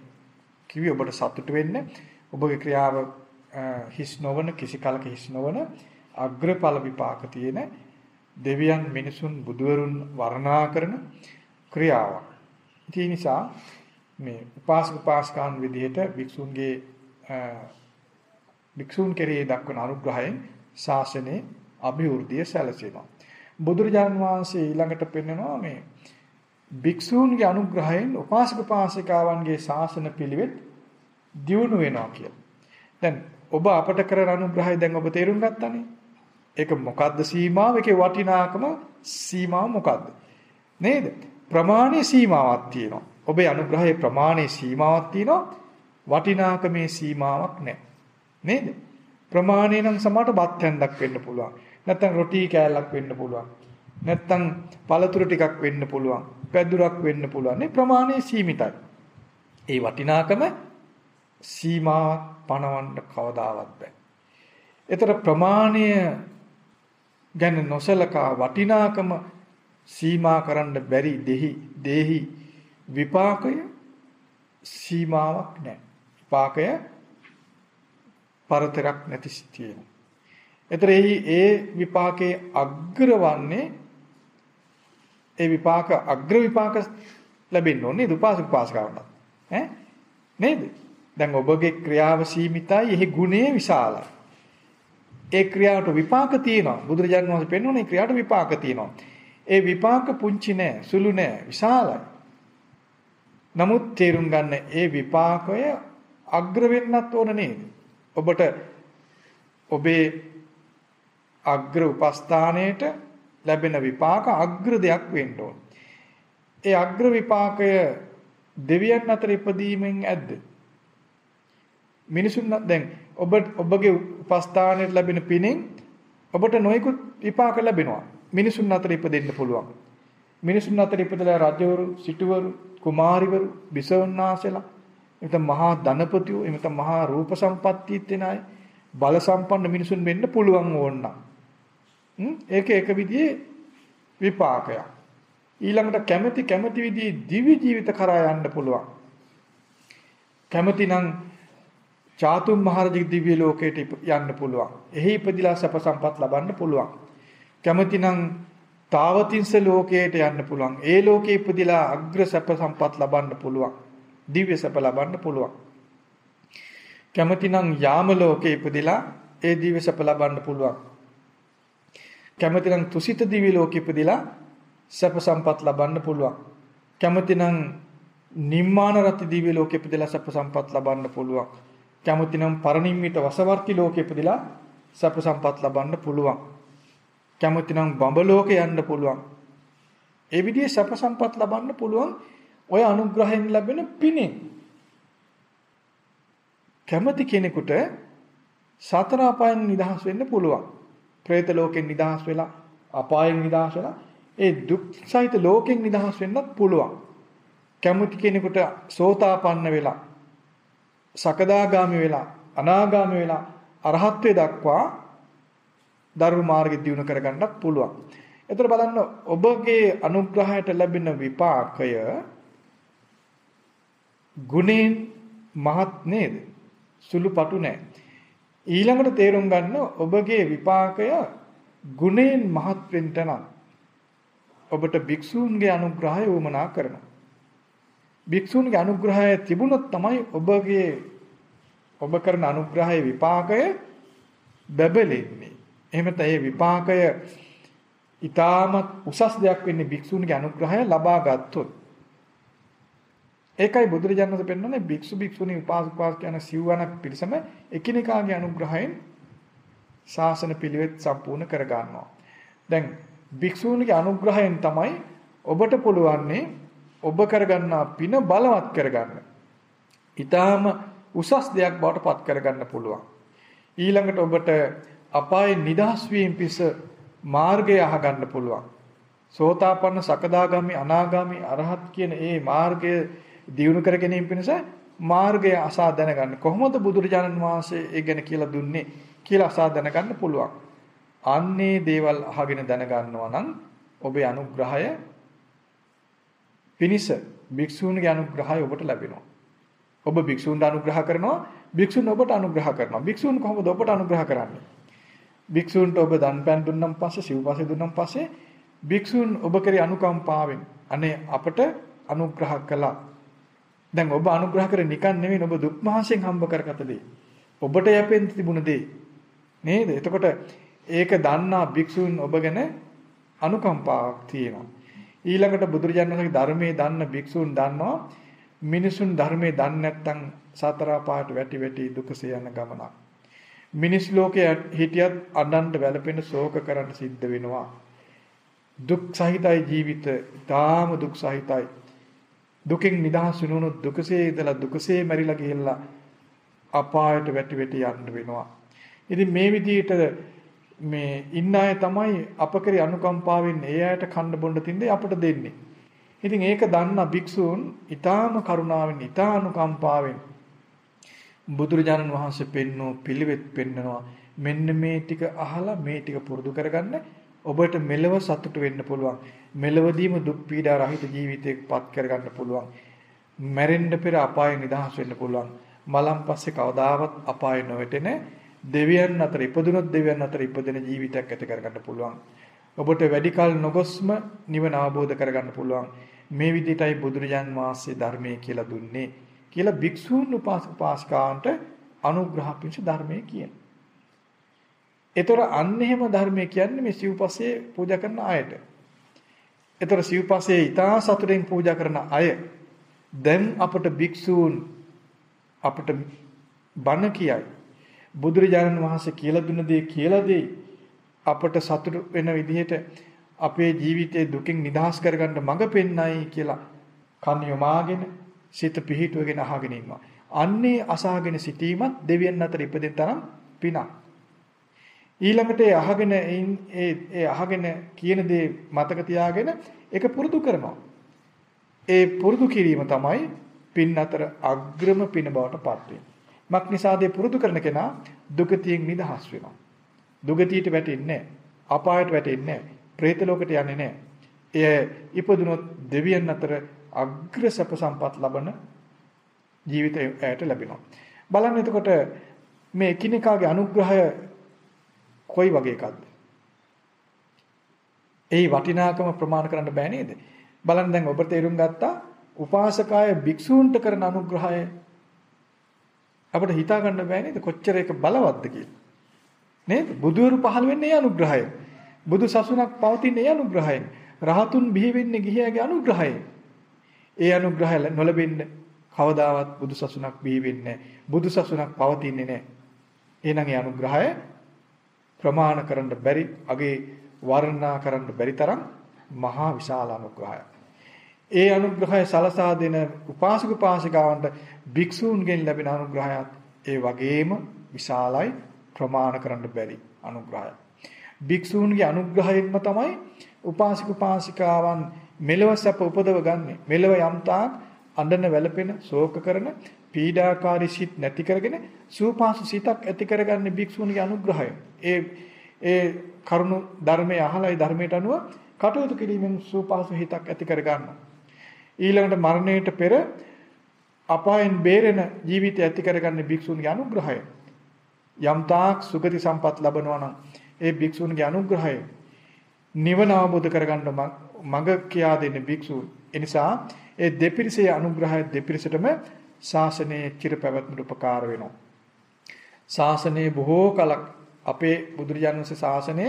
A: කිව්වේ ඔබට සතුට වෙන්න ඔබගේ ක්‍රියාව හිස් නොවන කිසි කලක හිස් නොවන අග්‍රඵල විපාක තියෙන දෙවියන් මිනිසුන් බුදුවරුන් වර්ණනා කරන ක්‍රියාවක්. ඒ නිසා මේ උපාසක උපාසකාන් විදිහට භික්ෂුන්ගේ භික්ෂුන් කෙරෙහි දක්වන අනුග්‍රහයෙන් ශාසනයේ අභිවෘද්ධිය සැලසෙනවා. බුදුරජාන් වහන්සේ ඊළඟට පෙන්නනවා මේ භික්ෂූන්ගේ අනුග්‍රහයෙන් උපාසක උපාසිකාවන්ගේ ශාසන පිළිවෙත් දියුණු වෙනවා කියලා. දැන් ඔබ අපට කරන අනුග්‍රහය දැන් ඔබ තේරුම් ගත්තානේ. ඒක මොකද්ද සීමාව? ඒකේ වටිනාකම සීමාව මොකද්ද? නේද? ප්‍රමාණයේ සීමාවක් තියෙනවා. ඔබේ අනුග්‍රහයේ ප්‍රමාණයේ සීමාවක් තියෙනවා. වටිනාකමේ සීමාවක් නැහැ. නේද? ප්‍රමාණය නම් සමහරට බත් හැන්දක් වෙන්න පුළුවන්. නැත්නම් රොටි කෑල්ලක් වෙන්න පුළුවන්. නැත්නම් පළතුරු ටිකක් වෙන්න පුළුවන්. පැදුරක් වෙන්න පුළුවන්. මේ ප්‍රමාණය සීමිතයි. ඒ වටිනාකම සීමාවක් පනවන්න කවදාවත් බෑ. ඒතර ප්‍රමාණය ගැන නොසලකා වටිනාකම සීමා කරන්න බැරි දෙහි දේහි විපාකය සීමාවක් නැහැ. විපාකය පරතරක් නැති තියෙනවා. ඒතර ඒ විපාකයේ අග්‍රවන්නේ ඒ විපාක අග්‍ර විපාක ලැබෙන්න ඕනේ උපාසක උපාසකවන්ට. ඈ නේද? දැන් ඔබගේ ක්‍රියාව සීමිතයි, එහි ගුණය විශාලයි. ඒ ක්‍රියාවට විපාක තියෙනවා. බුදුරජාණන් වහන්සේ පෙන්වන ඒ ක්‍රියාවට විපාක තියෙනවා. ඒ විපාක පුංචි නෑ, සුළු නෑ, විශාලයි. නමුත් තේරුම් ගන්න ඒ විපාකය අග්‍ර වෙන්නත් ඕන නේද? ඔබට ඔබේ අග්‍ර උපස්ථානයේට ලැබෙන විපාක අග්‍ර දෙයක් වෙන්න ඕන. ඒ අග්‍ර විපාකය දෙවියන් අතර ඉපදීමෙන් ඇද්ද? මිනිසුන් දැන් ඔබ ඔබගේ උපස්ථානයේ ලැබෙන පිනෙන් ඔබට නොයෙකුත් විපාක ලැබෙනවා. මිනිසුන් අතර ඉපදෙන්න පුළුවන්. මිනිසුන් අතර ඉපදලා රජවරු, සිටුවරු, කුමාරිවරු, බිසවන්නාසලා, එතන මහා ධනපතියෝ, එතන මහා රූප සම්පත්තියත් වෙන අය, බල සම්පන්න මිනිසුන් වෙන්න පුළුවන් ඕනනම්. ඒක එක විදිහේ විපාකයක්. ඊළඟට කැමැති කැමැති විදිහේ දිවි ජීවිත කරා යන්න පුළුවන්. කැමැති නම් චාතුම් මහරජික දිව්‍ය ලෝකයට යන්න පුළුවන්. එහි ඉපදිලා සැප සම්පත් ලබන්න පුළුවන්. කැමැති නම් තාවතින්ස ලෝකයට යන්න පුළුවන්. ඒ ලෝකේ ඉපදිලා අග්‍ර සැප සම්පත් ලබන්න පුළුවන්. දිව්‍ය සැප ලබන්න පුළුවන්. කැමැති නම් යාම ලෝකේ ඉපදිලා ඒ දිව්‍ය සැප ලබන්න පුළුවන්. කැමති නම් තුසිත දිව්‍ය ලෝකෙ ඉපදිලා සැප සම්පත් ලබන්න පුළුවන්. කැමති නම් නිම්මාන රති දිව්‍ය ලෝකෙ ඉපදිලා සැප සම්පත් ලබන්න පුළුවන්. කැමති නම් පරිනිම්මිත වසවර්ති ලෝකෙ ඉපදිලා සැප සම්පත් ලබන්න පුළුවන්. කැමති නම් බඹ ලෝකෙ යන්න පුළුවන්. ඒ විදිහේ සැප සම්පත් ලබන්න පුළුවන් ඔය අනුග්‍රහයෙන් ලැබෙන පිනෙන්. කැමති කෙනෙකුට සතර අපායන් නිදහස් වෙන්න පුළුවන්. പ്രേත ලෝකෙන් නිදහස් වෙලා අපායෙන් නිදහස් වෙලා ඒ දුක් සහිත ලෝකෙන් නිදහස් වෙන්නත් පුළුවන්. කැමති කෙනෙකුට සෝතාපන්න වෙලා සකදාගාමි වෙලා අනාගාමි වෙලා අරහත්ත්වයට දක්වා ධර්ම මාර්ගෙ දියුණු කරගන්නත් පුළුවන්. එතකොට බලන්න ඔබගේ අනුග්‍රහයට ලැබෙන විපාකය ගුණෙන් මහත් නේද? සුළුපටු නෑ. ඊළඟට තේරුම් ගන්න ඔබගේ විපාකය ගුණෙන් මහත් වෙන්න නම් ඔබට භික්ෂූන්ගේ අනුග්‍රහය වමනා කරනවා. භික්ෂූන්ගේ අනුග්‍රහය තිබුණොත් තමයි ඔබගේ ඔබ කරන අනුග්‍රහයේ විපාකය බබලෙන්නේ. එහෙම තේ විපාකය ඊටමත් උසස් දෙයක් වෙන්නේ භික්ෂුන්ගේ අනුග්‍රහය ලබා ගත්තොත්. ඒකයි බුදුරජාණන් වහන්සේ පෙන්වන්නේ භික්ෂු භික්ෂුණී උපාසක උපාසක යන සිව්වනක් පිරිසම එකිනෙකාගේ අනුග්‍රහයෙන් ශාසන පිළිවෙත් සම්පූර්ණ කර ගන්නවා. දැන් භික්ෂුන්ගේ අනුග්‍රහයෙන් තමයි ඔබට පුළුවන්නේ ඔබ කරගන්නා පින බලවත් කරගන්න. ඊටාම උසස් දෙයක් බවට පත් කරගන්න පුළුවන්. ඊළඟට ඔබට අපායේ නිදහස් වීම පිස මාර්ගය අහගන්න පුළුවන්. සෝතාපන්න සකදාගාමි අනාගාමි අරහත් කියන ඒ මාර්ගය දියුණු කර ගැනීම පිණිස මාර්ගය අසා දැනගන්න. කොහොමද බුදුරජාණන් වහන්සේ ඒ ගැන කියලා දුන්නේ කියලා අසා දැනගන්න පුළුවන්. අන්නේ දේවල් අහගෙන දැනගන්නවා නම් ඔබේ අනුග්‍රහය පිණිස භික්ෂූන්ගේ අනුග්‍රහය ඔබට ලැබෙනවා. ඔබ භික්ෂූන්ට අනුග්‍රහ කරනවා භික්ෂුන් ඔබට අනුග්‍රහ කරනවා. භික්ෂුන් කොහොමද ඔබට අනුග්‍රහ කරන්නේ? භික්ෂූන්ට ඔබ දන්පැන් දුන්නම් පස්සේ සිව්පස්සේ දුන්නම් පස්සේ භික්ෂූන් ඔබ කරේ අනුකම්පාවෙන් අනේ අපට අනුග්‍රහ කළා. දැන් ඔබ අනුග්‍රහ කරේ නිකන් නෙවෙයි ඔබ දුක් මහන්සියෙන් හම්බ කරගත දේ. ඔබට යැපෙන්න තිබුණ දේ. නේද? එතකොට ඒක දන්නා භික්ෂූන් ඔබ ගැන අනුකම්පාවක් තියෙනවා. ඊළඟට බුදුරජාණන් වහන්සේගේ ධර්මයේ දන්න භික්ෂූන් දන්නවා මිනිසුන් ධර්මයේ දන්නේ නැත්නම් සතර පාට වැටි වැටි දුකසේ යන ගමනක්. මිනිස් ලෝකයේ හිටියත් අඬන්න වැළපෙන ශෝක කරන්න සිද්ධ වෙනවා. දුක් සහිතයි ජීවිත, ඊටාම දුක් සහිතයි. දුකෙන් නිදහස් වෙනුනොත් දුකසේ ඉඳලා දුකසේ මැරිලා ගිහිල්ලා අපායට වැටි වැටි යන්න වෙනවා. ඉතින් මේ විදිහට මේ ඉන්න අය තමයි අප කරේ අනුකම්පාවෙන් ඒ අයට කන්න බොන්න තින්දේ අපට දෙන්නේ. ඉතින් ඒක දන්න භික්ෂූන් ඊටාම කරුණාවෙන් ඊටා අනුකම්පාවෙන් බුදුරජාණන් වහන්සේ පෙන්නෝ පිළිවෙත් පෙන්නනවා මෙන්න මේ ටික අහලා මේ ටික පුරුදු කරගන්න ඔබට මෙලව සතුට වෙන්න පුළුවන්. මෙලවදීම දුක් පීඩා රහිත ජීවිතයක් පත් කරගන්න පුළුවන්. මැරෙන්න පෙර අපාය නිදහස් වෙන්න පුළුවන්. මලන් පස්සේ කවදාවත් අපාය නොවැටෙන දෙවියන් අතර ඉපදුනොත් දෙවියන් අතර ඉපදෙන ජීවිතයක් ඇති කරගන්න පුළුවන්. ඔබට වැඩි කල නොගොස්ම නිවන අවබෝධ කරගන්න පුළුවන්. මේ විදිහටයි බුදුරජාන් වහන්සේ ධර්මයේ කියලා දුන්නේ. කියලා භික්ෂූන් උපාසක පාස්කාන්ට අනුග්‍රහ පිණිස ධර්මයේ කියන. ඒතර අන්න එහෙම ධර්මයේ කියන්නේ මේ සිව්පස්සේ පූජා කරන අයට. ඒතර සිව්පස්සේ ඊටා සතුටෙන් පූජා කරන අය දැන් අපට භික්ෂූන් අපට බණ කියයි. බුදුරජාණන් වහන්සේ කියලා දුන්න දේ කියලා දෙයි. අපට සතුට වෙන විදිහට අපේ ජීවිතයේ දුකින් නිදහස් කරගන්න මඟ පෙන්නයි කියලා කන් යොමාගෙන සිත පිහිටුවගෙන අහගෙන ඉන්නවා. අන්නේ අසාගෙන සිටීමත් දෙවියන් අතර ඉපදෙන තරම් පිනක්. ඊළඟට ඒ අහගෙන ඒ ඒ අහගෙන කියන දේ මතක තියාගෙන ඒක පුරුදු කරනවා. ඒ පුරුදු කිරීම තමයි පින් අතර අග්‍රම පින බවට පත් වෙන්නේ. මක් නිසාද පුරුදු කරන කෙනා දුගතියෙන් නිදහස් වෙනවා. දුගතියට වැටෙන්නේ නැහැ. අපායට වැටෙන්නේ නැහැ. പ്രേත ලෝකයට යන්නේ නැහැ. එය ඉපදුනොත් දෙවියන් අතර අග්‍ර සැප සම්පත් ලබන ජීවිතය ඇයට ලැබෙනවා. බලන්න එතකොට මේ එකිනෙකාගේ අනුග්‍රහය කොයි වගේ එකක්ද? ඒ වටිනාකම ප්‍රමාණ කරන්න බෑ නේද? බලන්න දැන් ඔබ තේරුම් ගත්තා උපාසකාය භික්ෂූන්ට කරන අනුග්‍රහය අපිට හිතා ගන්න බෑ නේද කොච්චර ඒක බලවත්ද කියලා. නේද? බුදුවරු පහළ වෙන්නේ ඒ අනුග්‍රහයෙන්. බුදු සසුනක් පවතින්නේ ඒ අනුග්‍රහයෙන්. රහතුන් බිහි වෙන්නේ ගිහියාගේ අනුග්‍රහයෙන්. ඒ අනුග්‍රහය නොලබෙන්න කවදාවත් බුදු සසුනක් බිහි වෙන්නේ බුදු සසුනක් පවතින්නේ නැහැ. එහෙනම් ඒ අනුග්‍රහය ප්‍රමාණ කරන්න බැරි, අගේ වර්ණනා කරන්න බැරි තරම් මහා විශාල අනුග්‍රහයක්. ඒ අනුග්‍රහය සලසා දෙන උපාසක උපාසිකාවන්ට භික්ෂූන්ගෙන් ලැබෙන අනුග්‍රහයත් ඒ වගේම විශාලයි ප්‍රමාණ කරන්න බැරි අනුග්‍රහයක්. භික්ෂූන්ගේ අනුග්‍රහයෙන්ම තමයි උපාසක උපාසිකාවන් මෙලව සැප උපදව ගන්නෙ. මෙලව යම්තාක් අඬන වැළපෙන ශෝක කරන පීඩාකාරී සිත් නැති කරගෙන සූපාසු සිතක් ඇති කරගන්නේ භික්ෂුන්ගේ අනුග්‍රහය. ඒ ඒ කරුණු ධර්මයේ අහලයි ධර්මයට අනුව කටයුතු කිරීමෙන් සූපාසු හිතක් ඇති කරගන්නවා. ඊළඟට මරණයට පෙර අපායන් බේරෙන ජීවිතය ඇති කරගන්නේ භික්ෂුන්ගේ අනුග්‍රහය. යම්තාක් සුගති සම්පත් ලබනවා නම් ඒ භික්ෂුන්ගේ අනුග්‍රහය නිවන අවබෝධ කරගන්න මඟ කියා දෙන භික්ෂුන්. ඒ නිසා ඒ දෙපිරිසේ අනුග්‍රහය දෙපිරිසටම ශාසනයේ චිර පැවැත්මට උපකාර වෙනවා. ශාසනයේ බොහෝ කලක් අපේ බුදුරජාණන් වහන්සේ ශාසනය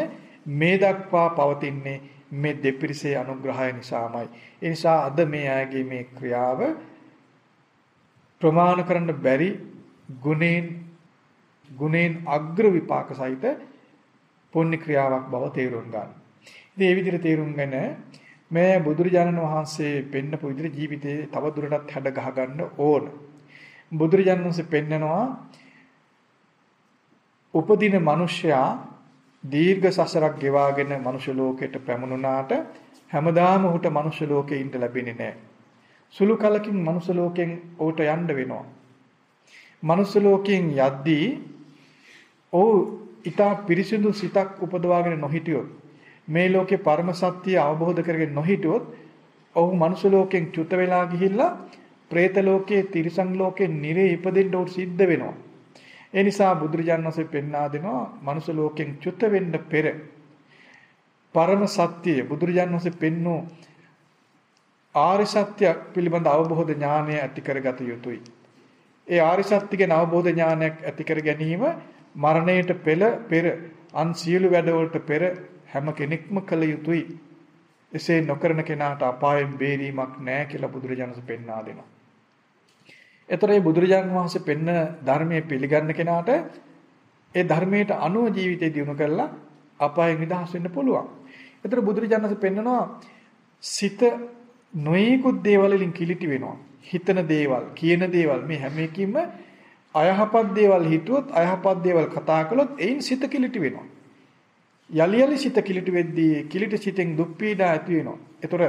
A: මේ දක්වා පවතින්නේ මේ දෙපිරිසේ අනුග්‍රහය නිසාමයි. ඒ නිසා අද මේ අයගේ මේ ක්‍රියාව ප්‍රමාණ කරන්න බැරි ගුණෙන් ගුණෙන් අග්‍ර විපාක සහිත පුණ්‍ය ක්‍රියාවක් බව තේරුම් ගන්න. ඉතින් මේ විදිහට තේරුම් ගන්න මේ බුදුරජාණන් වහන්සේ පෙන්නපු විදිහට ජීවිතේ තව දුරටත් හැඩ ගහ ගන්න ඕන. බුදුරජාණන් වහන්සේ පෙන්නනවා උපදින මිනිසයා දීර්ඝ සසරක් ගෙවාගෙන මනුෂ්‍ය ලෝකයට පැමුණුනාට හැමදාම ඔහුට මනුෂ්‍ය ලෝකේ ඉන්න ලැබෙන්නේ නැහැ. සුළු කලකින් මනුෂ්‍ය ලෝකෙන් ඔහුට යන්න වෙනවා. මනුෂ්‍ය ලෝකයෙන් යද්දී ඔහු ඊට පිරිසිදු සිතක් උපදවාගෙන නොහිටියොත් මේ ලෝකේ පරම සත්‍ය අවබෝධ කරගෙන නොහිටියොත් ඔහු මනුෂ්‍ය ලෝකෙන් චුත වෙලා ගිහිල්ලා പ്രേත ලෝකයේ තිරිසන් ලෝකේ නිරේ ඉපදෙන්න උට සිද්ධ වෙනවා. ඒ නිසා බුදුරජාණන් වහන්සේ පෙන්වා දෙනවා මනුෂ්‍ය ලෝකෙන් චුත වෙන්න පෙර පරම සත්‍යය බුදුරජාණන් වහන්සේ පෙන්වූ ආරි සත්‍ය පිළිබඳ අවබෝධ ඥානය ඇති කරගත යුතුයි. ඒ ආරි සත්‍ය ගැන අවබෝධ ඥානයක් ඇති කර ගැනීම මරණයට පෙර පෙර අන් සියලු වැඩවලට පෙර හැම කෙනෙක්ම කළ යුතුයි. එසේ නොකරන කෙනාට අපායෙන් බේරීමක් නැහැ කියලා බුදුරජාණන් පෙන්වා දෙනවා. එතරේ බුදුරජාණන් වහන්සේ පෙන්න ධර්මයේ පිළිගන්න කෙනාට ඒ ධර්මයට අනුව ජීවිතය දියුණු කරලා අපායෙන් නිදහස් වෙන්න පුළුවන්. එතර බුදුරජාණන් වහන්සේ පෙන්නනවා සිත නොයෙකුත් දේවල් වලින් කිලිටි වෙනවා. හිතන දේවල්, කියන දේවල් මේ හැම එකකින්ම අයහපත් දේවල් හිතුවොත් අයහපත් දේවල් කතා කළොත් එයින් සිත කිලිටි වෙනවා. යලි යලි සිත කිලිටි වෙද්දී කිලිටි සිතෙන් දුක් පීඩා ඇති වෙනවා. ඒතර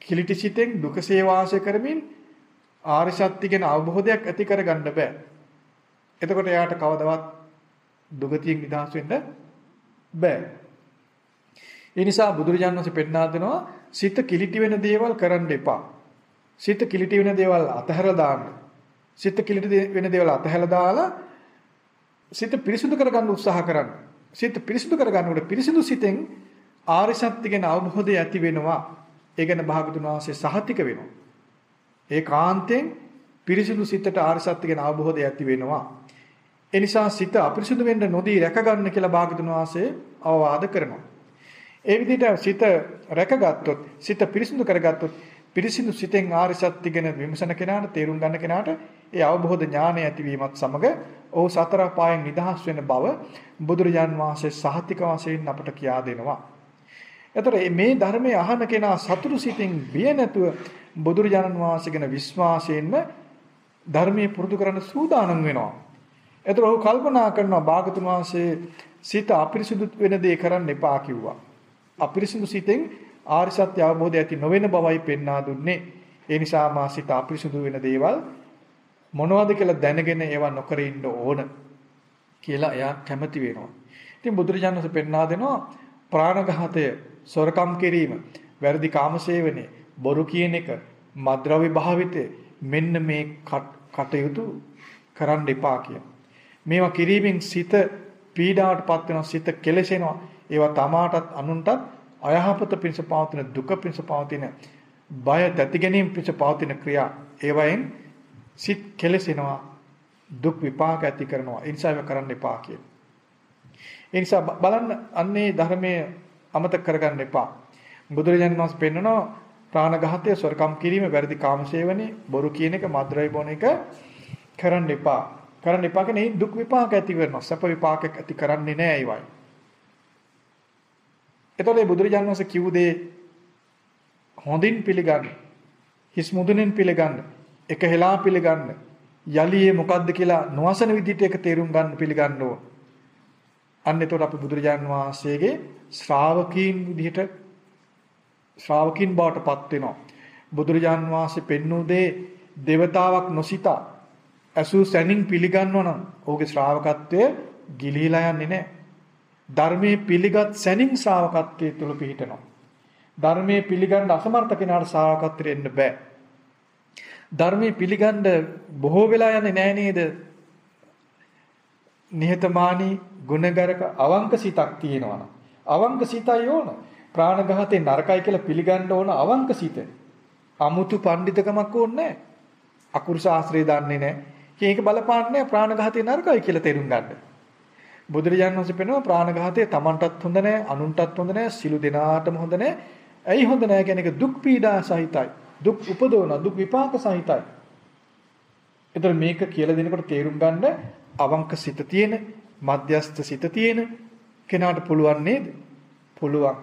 A: කිලිටි සිතෙන් දුකසේ වාසය කරමින් ආර්ය සත්‍ය ගැන අවබෝධයක් ඇති කරගන්න බෑ. එතකොට එයාට කවදවත් දුගතියෙන් නිදහස් වෙන්න බෑ. ඒ නිසා බුදුරජාණන් වහන්සේ පෙන්වා දෙනවා සිත කිලිටි වෙන දේවල් කරන්න එපා. සිත කිලිටි වෙන දේවල් අතහැරලා දාන්න. සිත කිලිටි වෙන දේවල් අතහැරලා දාලා සිත පිරිසිදු කරගන්න උත්සාහ කරන්න. සිත පිරිසිදු කරගන්නකොට පිරිසිදු සිතෙන් ආර්ය සත්‍ය ගැන අවබෝධය ඇති වෙනවා. ඒ ගැන භාගතුන් වහන්සේ සහතික වෙනවා. ඒකාන්තයෙන් පිරිසිදු සිතට ආර්ය සත්‍ය ගැන අවබෝධය ඇති වෙනවා. ඒ නිසා සිත අපිරිසිදු වෙන්න නොදී රැකගන්න කියලා භාගතුන් වහන්සේ අවවාද කරනවා. ඒ විදිහට සිත රැකගත්තොත් සිත පිරිසිදු කරගත්තොත් පිරිසිදු සිතෙන් ආර්ය සත්‍ය ගැන විමසන කෙනාට තේරුම් ගන්න කෙනාට ඒ අවබෝධ ඥානය ඇතිවීමත් සමග ඔහු සතර පායෙන් නිදහස් වෙන බව බුදුරජාන් වහන්සේ සහතික වශයෙන් අපට කියා දෙනවා. එතකොට මේ ධර්මයේ අහන කෙනා සතුරු සිතින් බිය නැතුව බුදුරජාණන් වහන්සේ ගැන විශ්වාසයෙන්ම ධර්මයේ පුරුදු කරන්න සූදානම් වෙනවා. එතකොට ඔහු කල්පනා කරනවා භාගතුන් වහන්සේ සිත අපිරිසුදු වෙන දේ කරන්න එපා කිව්වා. අපිරිසුදු සිතෙන් ආර්ය සත්‍ය අවබෝධය ඇති නොවන බවයි පෙන්වා දුන්නේ. ඒ නිසා මා සිත අපිරිසුදු වෙන දේවල් මොනවද කියලා දැනගෙන ඒවා නොකර ඉන්න ඕන කියලා එයා කැමති වෙනවා. ඉතින් බුදුරජාණන් වහන්සේ පෙන්වා දෙනවා ප්‍රාණඝාතය, සොරකම් කිරීම, වැරදි කාමසේවනය, බොරු කියන එක, මද්ද්‍රව්‍ය භාවිතය මෙන්න මේ කටයුතු කරන්න එපා කියලා. මේවා කිරීමෙන් සිත පීඩාවටපත් වෙනවා, සිත කෙලසෙනවා. ඒවා තමාටත් අනුන්ටත් අයහපත පිණිස පවතින දුක පිණිස පවතින බය තැති ගැනීම පිණිස පවතින ක්‍රියා ඒවයින් සිත් කෙලසෙනවා දුක් විපාක ඇති කරනවා ඒ නිසා ඒවා කරන්න එපා කියලා. ඒ නිසා බලන්න අන්නේ ධර්මයේ අමතක කරගන්න එපා. බුදුරජාණන් වහන්සේ පෙන්වනවා ප්‍රාණඝාතය, සොරකම් කිරීම, වැරදි කාමසේවනයේ, බොරු කියන එක, මද්ද්‍රව්‍ය බොන එක කරන්න එපා. කරන්න එපා කියන්නේ දුක් විපාක ඇති වෙනවා. සැප විපාකයක් ඇති කරන්නේ නැහැ ඒවයි. එතකොට මේ බුදුරජාණන් වහන්සේ කිව් දේ හොඳින් පිළිගන්න. හිස් මුදුනෙන් පිළිගන්න. එක හෙලා පිළිගන්න. යලි ඒ මොකද්ද කියලා නොවසන විදිහට ඒක තේරුම් ගන්න පිළිගන්න ඕන. අන්න එතකොට අපි බුදුරජාන් වහන්සේගේ ශ්‍රාවකීන් විදිහට ශ්‍රාවකීන් බවට පත් වෙනවා. බුදුරජාන් වහන්සේ පෙන්වූ දේ దేవතාවක් නොසිතා අසු සැනින් පිළිගන්නවා නම් ඔහුගේ ශ්‍රාවකත්වය ගිලිහිලා යන්නේ නැහැ. ධර්මයේ පිළිගත් සැනින් ශ්‍රාවකත්වයේ තුල පිහිටනවා. ධර්මයේ පිළිගන්න අසමර්ථ කෙනාට ශ්‍රාවකත්වයට එන්න බෑ. ධර්මයේ පිළිගන්න බොහෝ වෙලා යන්නේ නැහැ නේද? නිහතමානී ගුණගරක අවංක සිතක් තියෙනවා නම් අවංක සිතයි ඕන. ප්‍රාණඝාතේ නරකයි කියලා පිළිගන්න ඕන අවංක සිත. අමුතු පඬිතකමක් ඕනේ නැහැ. අකුරු ශාස්ත්‍රය දන්නේ නැහැ. මේක බලපාන්නේ ප්‍රාණඝාතේ නරකයි කියලා තේරුම් ගන්න. බුදුරජාණන් වහන්සේ පෙන්වන ප්‍රාණඝාතය Tamanටත් හොඳ නැහැ, අනුන්ටත් හොඳ නැහැ, සිළු දෙනාටම හොඳ නැහැ. ඇයි හොඳ නැහැ කියන එක දුක් පීඩා සහිතයි. දුක් උපදවන දුක් විපාක සහිතයි. ඒතර මේක කියලා දෙනකොට තේරුම් ගන්න අවංක සිත තියෙන, මධ්‍යස්ත සිත තියෙන කෙනාට පුළුවන් නේද? පුළුවන්.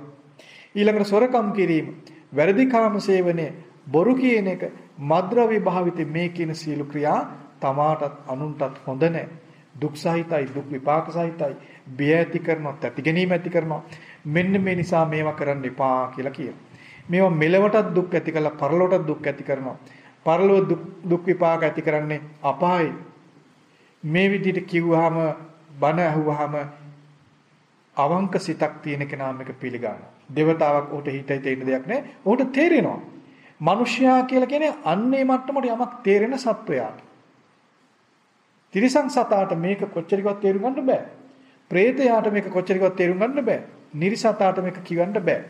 A: ඊළඟට සොරකම් කිරීම, වැරදි කාම සේවනය, බොරු කියන එක, මද්ද්‍රව්‍ය භාවිත මේ කියන සීල ක්‍රියා තමාටත් අනුන්ටත් හොඳ නැහැ. දුක් සහිතයි, දුක් විපාක සහිතයි, බිය ඇති කරනවා, තැති ගැනීම ඇති කරනවා. මෙන්න මේ නිසා මේවා කරන්න එපා කියලා කියනවා. මේවා මෙලවටත් දුක් ඇති කරලා පරලොවටත් දුක් ඇති කරනවා. පරලොව දුක් දුක් විපාක ඇති කරන්නේ අපායි. මේ විදිහට කිව්වහම බණ අහුවහම අවංක සිතක් තියෙන කෙනා මේක පිළිගන්නවා. దేవතාවක් උට හිතයි තේින දෙයක් නෑ. උට තේරෙනවා. මිනිසයා කියලා කියන්නේ අන්නේ මට්ටමට යමක් තේරෙන සත්වයාට. තිරිසන් සතාට මේක කොච්චරකවත් තේරුම් ගන්න බෑ. പ്രേතයාට මේක කොච්චරකවත් තේරුම් ගන්න බෑ. නිරිසතාට මේක කිවන්න බෑ.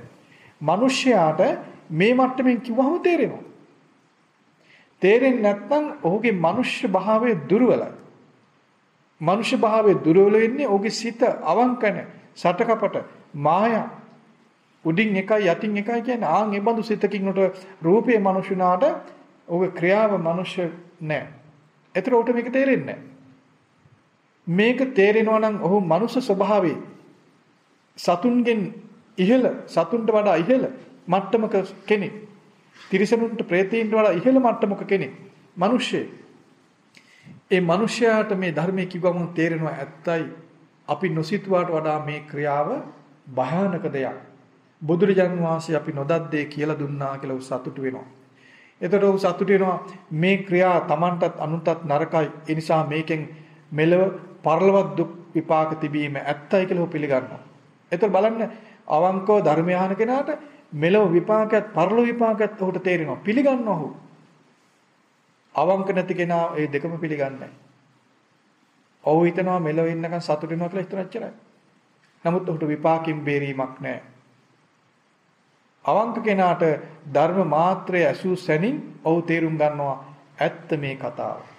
A: මිනිස්යාට මේ මට්ටමින් කිව්වහම තේරෙනවා. තේරෙන්නේ නැත්නම් ඔහුගේ මනුෂ්‍ය භාවය දුර්වලයි. මනුෂ්‍ය භාවය දුර්වල වෙන්නේ ඔහුගේ සිත අවංකන, සටකපට, මායා. උඩින් එකයි යටින් එකයි කියන්නේ ආන් ඒ බඳු සිතකින් උට රූපයේ මනුෂ්‍යනාට ඔහුගේ ක්‍රියාව මනුෂ්‍ය නෑ. ඒතර උට මේක තේරෙන්නේ මේක තේරෙනවා නම් ඔහු මනුෂ්‍ය ස්වභාවයේ සතුන්ගෙන් ඉහළ සතුන්ට වඩා ඉහළ මට්ටමක කෙනෙක්. තිරිසනුන්ට ප්‍රේතීන්ට වඩා ඉහළ මට්ටමක කෙනෙක්. මිනිස්සෙ. ඒ මිනිස්යාට මේ ධර්මයේ කිව්වම තේරෙනවා ඇත්තයි අපි නොසිතුවාට වඩා මේ ක්‍රියාව භයානක දෙයක්. බුදුරජාන් වහන්සේ අපි නොදත් දේ කියලා දුන්නා කියලා උ සතුටු වෙනවා. එතකොට උ සතුටු වෙනවා මේ ක්‍රියා Tamanටත් අනුන්ටත් නරකයි. ඒ නිසා මේකෙන් මෙලව පරලොව දුක් විපාක තිබීම ඇත්තයි කියලා උ පිළිගන්නවා. එතකොට බලන්න අවංකව ධර්මය අහන කෙනාට මෙලොව විපාකයක් පරලොව විපාකයක් ඔහුට තේරෙනවා. පිළිගන්නවා ඔහු. අවංක නැති කෙනා ඒ දෙකම පිළිගන්නේ නැහැ. ඔහු හිතනවා මෙලොව ඉන්නකන් සතුට වෙනවා කියලා හිතන එච්චරයි. නමුත් ඔහුට විපාකින් බේරීමක් නැහැ. අවංක කෙනාට ධර්ම මාත්‍රය ඇසූ සැනින් ඔහු තේරුම් ගන්නවා ඇත්ත මේ කතාව.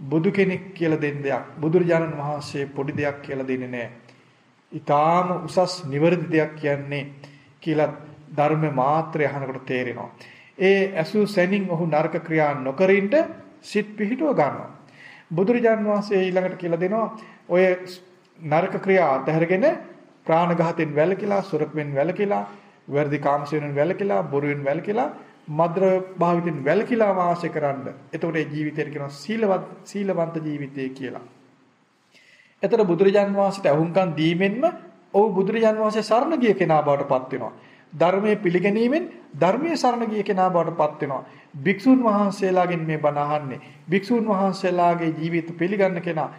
A: බුදු කෙනෙක් කියලා දෙන්න දෙයක් බුදුරජාණන් වහන්සේ පොඩි දෙයක් කියලා දෙන්නේ නැහැ. ඊටාම උසස් නිවැරදි දෙයක් කියන්නේ කියලා ධර්ම මාත්‍රය අහනකොට තේරෙනවා. ඒ ඇසු සැනින් ඔහු නරක ක්‍රියා නොකරින්ට සිත් පිහිටුව ගන්නවා. බුදුරජාන් වහන්සේ ඊළඟට කියලා දෙනවා ඔය නරක ක්‍රියා අතහැරගෙන ප්‍රාණඝාතයෙන් වැළකීලා, සොරකෙන් වැළකීලා, වර්ධි කාමසයෙන් වැළකීලා, බොරුවෙන් වැළකීලා, මද්ද්‍ර භාවිතෙන් වැළකීලා වාසය කරන්න. එතකොට ඒ ජීවිතයට කියනවා සීලවත් සීලවන්ත ජීවිතය කියලා. එතකොට බුදුරජාන් වහන්සේට අහුම්කම් දීමෙන්ම ඔහු බුදුරජාන් වහන්සේ සරණ ගිය කෙනා බවට පත් වෙනවා. ධර්මයේ පිළිගැනීමෙන් ධර්මයේ සරණ ගිය කෙනා බවට පත් වෙනවා. භික්ෂුන් වහන්සේලාගෙන් මේ බණ අහන්නේ. භික්ෂුන් වහන්සේලාගේ ජීවිත පිළිගන්න කෙනා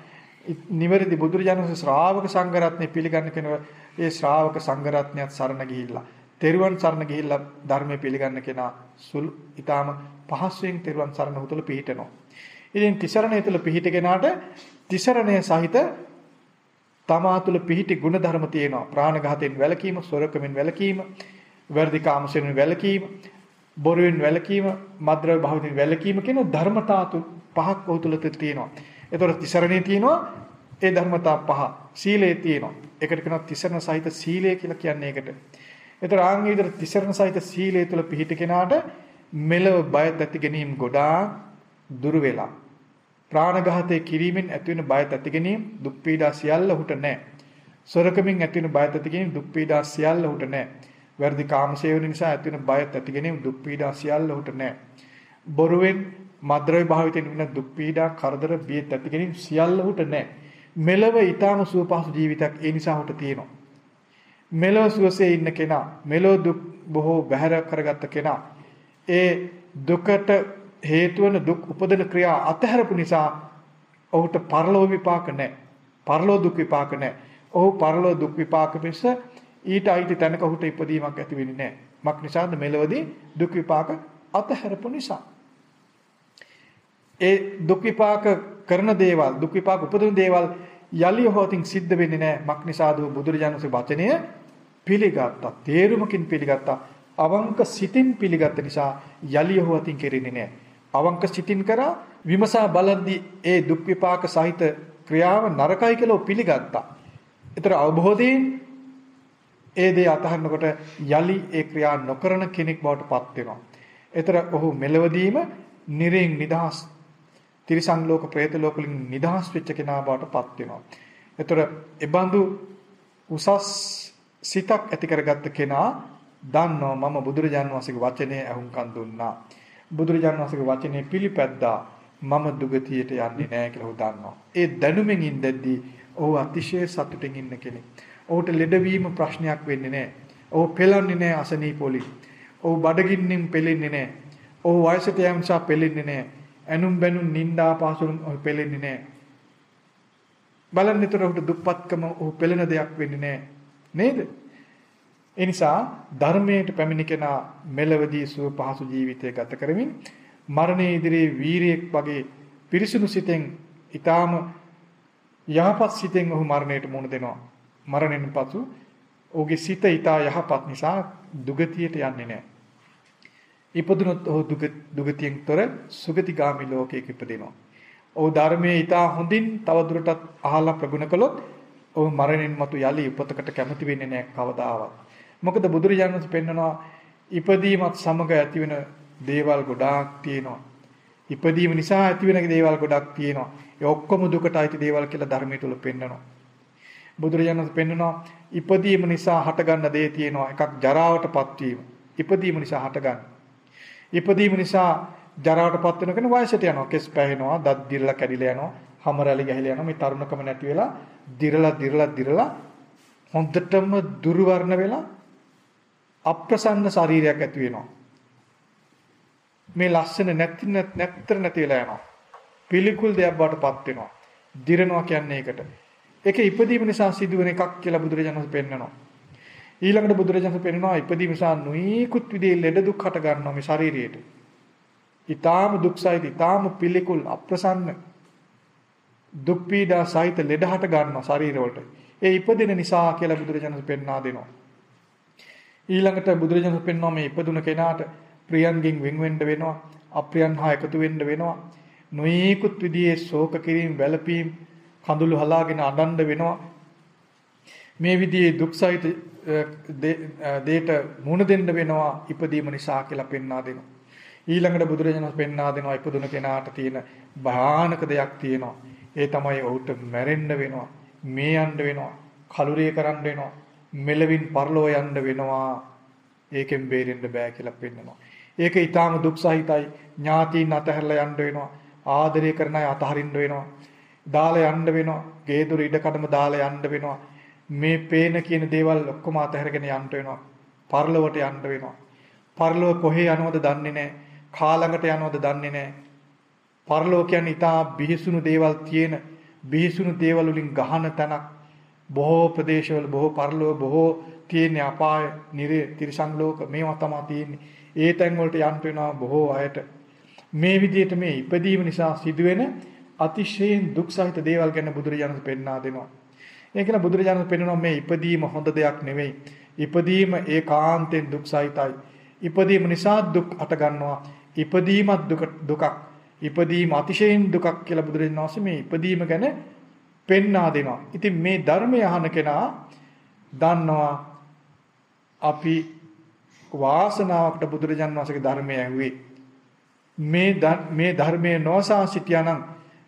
A: නිවැරදි බුදුරජාණන් වහන්සේ ශ්‍රාවක සංඝරත්නය පිළිගන්න කෙනා ඒ ශ්‍රාවක සංඝරත්නයත් සරණ ගිහිල්ලා තෙරුවන් සරණ ගිහිල්ලා ධර්මයේ පිළිගන්න කෙනා සුළු ඊටාම පහසුවෙන් තෙරුවන් සරණ උතුල පිහිටනවා. ඉතින් තිසරණය තුළ පිහිට කෙනාට තිසරණය සහිත තමා තුළ පිහිටි ಗುಣධර්ම තියෙනවා. ප්‍රාණඝාතයෙන් වැළකීම, සොරකමින් වැළකීම, වර්ධි කාමසෙන් වැළකීම, බොරුවෙන් වැළකීම, මද්ද්‍රව්‍ය භාවිතයෙන් වැළකීම කියන ධර්මතා පහක් ඔහු තුළ තියෙනවා. ඒතකොට තිසරණේ තියෙනවා ඒ ධර්මතා පහ සීලේ තියෙනවා. ඒකට කියනවා තිසරණ සහිත සීලය කියලා කියන්නේ ඒකට. ඒතර ආන්ගේ විතර තිසරණ සහිත සීලය තුළ පිහිට කෙනාට මෙලව බය ඇති ගැනීම ගොඩාක් දුර වෙලා. ප්‍රාණඝාතය කිරීමෙන් ඇතිවන බය ඇති ගැනීම දුක් පීඩා සියල්ල උහුට නැහැ. සොරකමින් ඇතිවන බය ඇති ගැනීම දුක් පීඩා සියල්ල උහුට නැහැ. වැරදි කාමසේවන නිසා ඇතිවන බය ඇති ගැනීම දුක් පීඩා සියල්ල උහුට නැහැ. බොරුවෙන් මද්ද්‍රව්‍ය භාවිතයෙන් වෙන දුක් පීඩා කරදර බිය ඇති ගැනීම සියල්ල උහුට නැහැ. මෙලව ඊටාම සුවපහසු ජීවිතයක් ඒ නිසා උහුට තියෙනවා. මෙලව සුවසේ ඉන්න කෙනා මෙලව දුක් බොහෝ බැහැර කරගත්ත කෙනා ඒ දුකට හේතු වන දුක් උපදින ක්‍රියා අතහැරපු නිසා ඔහුට පරලෝක විපාක නැහැ. පරලෝක දුක් විපාක නැහැ. ඔහු පරලෝක දුක් විපාක පිස ඊට අයිති තැනක ඔහුට ඉපදීමක් ඇති වෙන්නේ නැහැ. මක් නිසාද මෙලවදී දුක් විපාක අතහැරපු නිසා. ඒ දුක් විපාක කරන දේවල් දුක් විපාක උපදින දේවල් යලි හොතින් සිද්ධ වෙන්නේ නැහැ. මක් නිසාද බුදුරජාණන්සේ වචනය පිළිගත්තා. තේරුමකින් පිළිගත්තා. අවංක සිතින් පිළිගත්ත නිසා යලි හොතින් කෙරෙන්නේ නැහැ. අවංක සිතින් කරා විමසා බලද්දී ඒ දුක් විපාක සහිත ක්‍රියාව නරකයි කියලා පිළිගත්තා. ඒතර අවබෝධයෙන් ඒ දේ අතහරිනකොට යලි ඒ ක්‍රියා නොකරන කෙනෙක් බවට පත් වෙනවා. ඒතර ඔහු මෙලවදීම නිරෙන් නිදහස් තිරිසන් ලෝක പ്രേත ලෝක වලින් නිදහස් වෙච්ච කෙනා බවට පත් වෙනවා. ඒතර එබඳු උසස් සිතක් ඇති කරගත්ත කෙනා දන්නවා මම බුදුරජාන් වහන්සේගේ වචනේ අහුම්කන් දුන්නා. බුදුරජාණන් වහන්සේගේ වචනේ පිළිපැද්දා මම දුගතියට යන්නේ නැහැ කියලා ඔහු දන්නවා. ඒ දැනුමෙන් ඉඳද්දී ඔහු අතිශය සතුටින් ඉන්න කෙනෙක්. ඔහුට ලෙඩවීම ප්‍රශ්නයක් වෙන්නේ නැහැ. ඔහු පෙළන්නේ නැහැ අසනීපොලි. ඔහු බඩගින්නෙන් පෙලෙන්නේ නැහැ. ඔහු වයසට යෑම නිසා පෙලෙන්නේ නැහැ. ඇනුම් බැනුම් නිന്ദා පාසුරුම් ඔහු පෙලෙන්නේ නැහැ. බලන්නතර ඔහුට දුප්පත්කම ඔහු පෙළෙන දෙයක් වෙන්නේ නැහැ. නේද? ඒ නිසා ධර්මයට පැමිණි කෙනා මෙලවදී සුව පහසු ජීවිතය ගත කරමින් මරණයේ ඉදිරියේ වීරියෙක් වගේ පිරිසුදු සිතෙන් ඊටාම යහපත් සිතෙන් ඔහු මරණයට මුහුණ දෙනවා. මරණයෙන් පසු ඔහුගේ සිත ඊටා යහපත් නිසා දුගතියට යන්නේ නැහැ. ඉපදුනොත් ඔහු දුගතියෙන් තොර සුගතිගාමි ලෝකයක ඉපදිනවා. ඔහු ධර්මයේ ඊටා හොඳින් තවදුරටත් අහලා ප්‍රගුණ කළොත් ඔහු මරණයෙන් මතු යලි උපතකට කැමති වෙන්නේ නැහැ කවදාවත්. මොකද බුදුරජාණන් වහන්සේ පෙන්නනවා ඉපදීමත් සමග ඇතිවෙන දේවල් ගොඩාක් තියෙනවා. ඉපදීම නිසා ඇතිවෙන දේවල් ගොඩක් තියෙනවා. ඒ ඔක්කොම දුකට අයිති දේවල් කියලා ධර්මයේ තුල පෙන්නනවා. බුදුරජාණන් වහන්සේ පෙන්නනවා ඉපදීම නිසා හටගන්න දේ තියෙනවා. එකක් ජරාවටපත් වීම. ඉපදීම නිසා හටගන්න. ඉපදීම නිසා ජරාවටපත් වෙනකන් වයසට යනවා. කෙස් පැහෙනවා, දත් දිරලා කැඩිලා යනවා, හම රැලි ගහලා යනවා. මේ තරුණකම නැති වෙලා දිරලා දිරලා දිරලා හොඳටම දුර්වර්ණ වෙලා අප්‍රසන්න ශරීරයක් ඇති වෙනවා. මේ ලස්සන නැති නැත්තර නැති වෙලා යනවා. පිළිකුල් දෙයක් බවටපත් වෙනවා. දිරනවා කියන්නේ ඒකට. ඒක ඉපදීම නිසා සිදුවෙන එකක් කියලා බුදුරජාණන් වහන්සේ පෙන්නනවා. ඊළඟට බුදුරජාණන් වහන්සේ පෙන්නනවා ඉපදීම නිසා නුයිකුත් විදිහේ ලෙඩ දුක් හට ගන්නවා මේ ශරීරයට. ඊටාම දුක්සහිත ඊටාම පිළිකුල් අප්‍රසන්න දුක් පීඩා සහිත ලෙඩ හට ගන්නවා ශරීරවලට. ඒ ඉපදින නිසා කියලා බුදුරජාණන් වහන්සේ පෙන්වා දෙනවා. ඊළඟට බුදුරජාණන් පෙන්වනවා මේ ඉපදුන කෙනාට ප්‍රියන්ගෙන් වෙන් වෙන්න වෙනවා අප්‍රියන් හා එකතු වෙන්න වෙනවා නොයෙකුත් විදිහේ ශෝක කිරීම වැළපීම් කඳුළු හලාගෙන අඬන්න වෙනවා මේ විදිහේ දුක්සහිත දෙයට මුණ දෙන්න වෙනවා ඉපදීම නිසා කියලා පෙන්වා දෙනවා ඊළඟට බුදුරජාණන් පෙන්වා දෙනවා ඉපදුන කෙනාට තියෙන භයානක දෙයක් තියෙනවා ඒ තමයි ඔහුට මැරෙන්න වෙනවා මේ යන්න වෙනවා කලුරිය කරන්න වෙනවා මෙලවින් පරලෝ යන්න වෙනවා. ඒකෙන් බේරෙන්න බෑ කියලා පෙන්නනවා. ඒක ඊටාම දුක් සහිතයි. ඥාතීන් අතහැරලා යන්න වෙනවා. ආදරය කරන අය අතහරින්න වෙනවා. දාලා යන්න වෙනවා. ගේදුර ඉඩකඩම දාලා යන්න වෙනවා. මේ පේන කියන දේවල් ඔක්කොම අතහැරගෙන යන්න වෙනවා. පරලොවට යන්න වෙනවා. පරලොව කොහේ යනවද දන්නේ නැහැ. කාලඟට යනවද දන්නේ නැහැ. පරලොව කියන්නේ ඊටා බිහිසුණු දේවල් තියෙන බිහිසුණු දේවල් වලින් ගහන තැනක් බොහෝ ප්‍රදේශවල බොහෝ පරලෝක බොහෝ තියෙන අපාය නිරේ තිරිසන් ලෝක මේවා තමයි තියෙන්නේ. ඒ තැන් වලට යන්න වෙනවා බොහෝ අයට. මේ විදිහට මේ ඉපදීම නිසා සිදුවෙන අතිශයින් දුක් සහිත දේවල් ගැන බුදුරජාණන් පෙන්වා දෙනවා. ඒකන බුදුරජාණන් පෙන්වනවා මේ ඉපදීම හොඳ දෙයක් නෙවෙයි. ඉපදීම ඒකාන්තයෙන් දුක් සහිතයි. ඉපදීම නිසා දුක් අට ගන්නවා. ඉපදීමත් දුක දුකක්. ඉපදීම අතිශයින් දුකක් කියලා බුදුරජාණන් වහන්සේ මේ ඉපදීම ගැන පෙන්වා දෙනවා. ඉතින් මේ ධර්මය අහන කෙනා දන්නවා අපි වාසනාවකට බුදුරජාන් වහන්සේගේ ධර්මය ඇහුවේ. මේ මේ ධර්මයේ නොසා සිටියානම්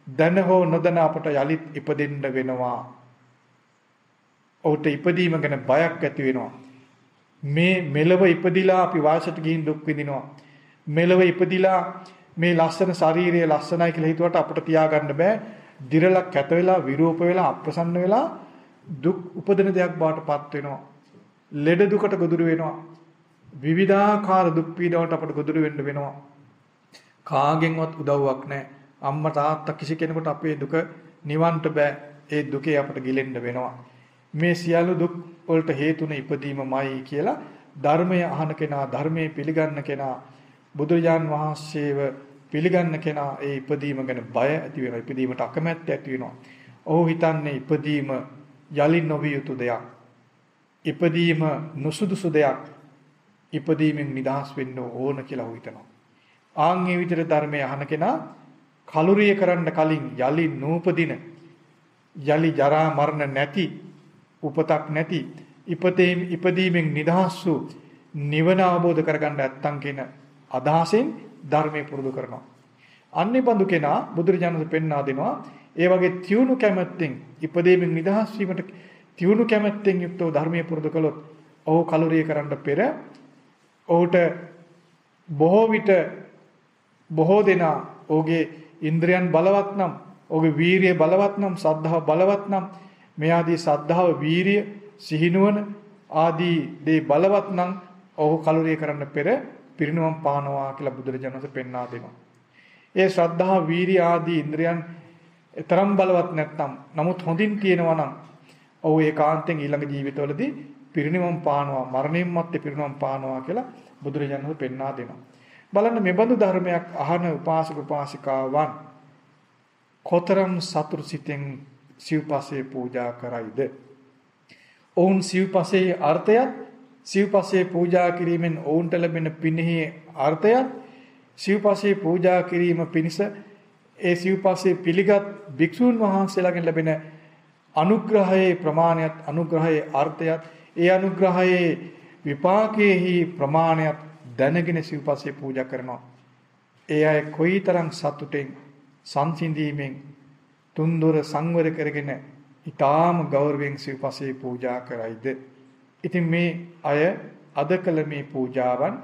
A: දැන හෝ නොදැන අපට යලිත් ඉපදෙන්න වෙනවා. ඔහුට ඉපදීම ගැන බයක් ඇති වෙනවා. මේ මෙලව ඉපදිලා අපි වාසයට ගිහින් දුක් විඳිනවා. මෙලව ඉපදිලා මේ ලස්සන ශාරීරිය ලස්සනයි කියලා හිතුවට අපිට තියාගන්න බෑ. දිරලක් කැත වෙලා විරූප වෙලා අප්‍රසන්න වෙලා දුක් උපදින දෙයක් බවට පත් වෙනවා. ලෙඩ දුකට ගොදුරු වෙනවා. විවිධාකාර දුක් පීඩාවට අපට ගොදුරු වෙන්න වෙනවා. කාගෙන්වත් උදව්වක් නැහැ. අම්මා තාත්තා කිසි කෙනෙකුට අපේ දුක නිවන්න බෑ. ඒ දුකේ අපට ගිලෙන්න වෙනවා. මේ සියලු දුක් වලට හේතුන ඉපදීමමයි කියලා ධර්මය අහන කෙනා ධර්මයේ පිළිගන්න කෙනා බුදුරජාන් වහන්සේව පිළිගන්න කෙනා ඒ ඉපදීම ගැන බය ඇති වෙනවා. ඉපදීමට අකමැත්ත ඇති වෙනවා. ඔහු හිතන්නේ ඉපදීම යලි නොවිය යුතු දෙයක්. ඉපදීම නුසුදුසු දෙයක්. ඉපදීමෙන් නිදහස් වෙන්න ඕන කියලා ඔහු හිතනවා. ආන් මේ විදිහට ධර්මය අහන කෙනා කලුරිය කරන්න කලින් යලි නූපදින යලි ජරා මරණ නැති උපතක් නැති ඉපතේ ඉපදීමෙන් නිදහස් වූ නිවන අවබෝධ කරගන්න නැත්තම් කියන අදහසෙන් ධර්මයේ පුරුදු කරනවා. අන්නේ බඳු කෙනා බුදුරජාණන් පෙන්වා දෙනවා ඒ වගේ තියුණු කැමැත්තෙන් ඉපදීමෙන් නිදහස් වීමට තියුණු කැමැත්තෙන් යුක්තව ධර්මයේ පුරුදු කළොත් ඔහු කලුරිය කරන්න පෙර ඔහුට බොහෝ විට බොහෝ දෙනා ඔහුගේ ඉන්ද්‍රයන් බලවත් නම් ඔහුගේ වීරිය බලවත් නම් සද්ධාව බලවත් නම් මේ ආදී සද්ධාව වීරිය සිහිනුවන ආදී දේ බලවත් නම් ඔහු කලුරිය කරන්න පෙර පිරිනුවම් පානවා කියලා බුදුරජාණන් වහන්සේ පෙන්වා දෙනවා. ඒ ශ්‍රද්ධා වීරිය ආදී ඉන්ද්‍රයන් තරම් බලවත් නැත්නම් නමුත් හොඳින් තියෙනවා නම් ඔහු ඒකාන්තයෙන් ඊළඟ ජීවිතවලදී පිරිනිවම් පානවා මරණයන් මැත්තේ පිරිනිවම් පානවා කියලා බුදුරජාණන් වහන්සේ පෙන්වා දෙනවා. බලන්න මෙබඳු ධර්මයක් අහන උපාසක උපාසිකාවන් කොතරම් සතුරු සිතෙන් සිව්පසේ පූජා කරයිද? ඔවුන් සිව්පසේ අර්ථයත් සිව්පසේ පූජා කිරීමෙන් ඔවුන්ට ලැබෙන පිනෙහි අර්ථයත් සිව්පසේ පූජා කිරීම පිණිස ඒ සිව්පසේ පිළිගත් භික්ෂූන් වහන්සේලාගෙන් ලැබෙන අනුග්‍රහයේ ප්‍රමාණයත් අනුග්‍රහයේ අර්ථයත් ඒ අනුග්‍රහයේ විපාකයේහි ප්‍රමාණයත් දැනගෙන සිව්පසේ පූජා කරනවා. ඒ අය කොයිතරම් සතුටෙන් සංසිඳීමෙන් තුන්දොර සංවර කරගෙන ඊටාම ගෞරවයෙන් සිව්පසේ පූජා කරයිද ඉතින් මේ අය අද කළ මේ පූජාවන්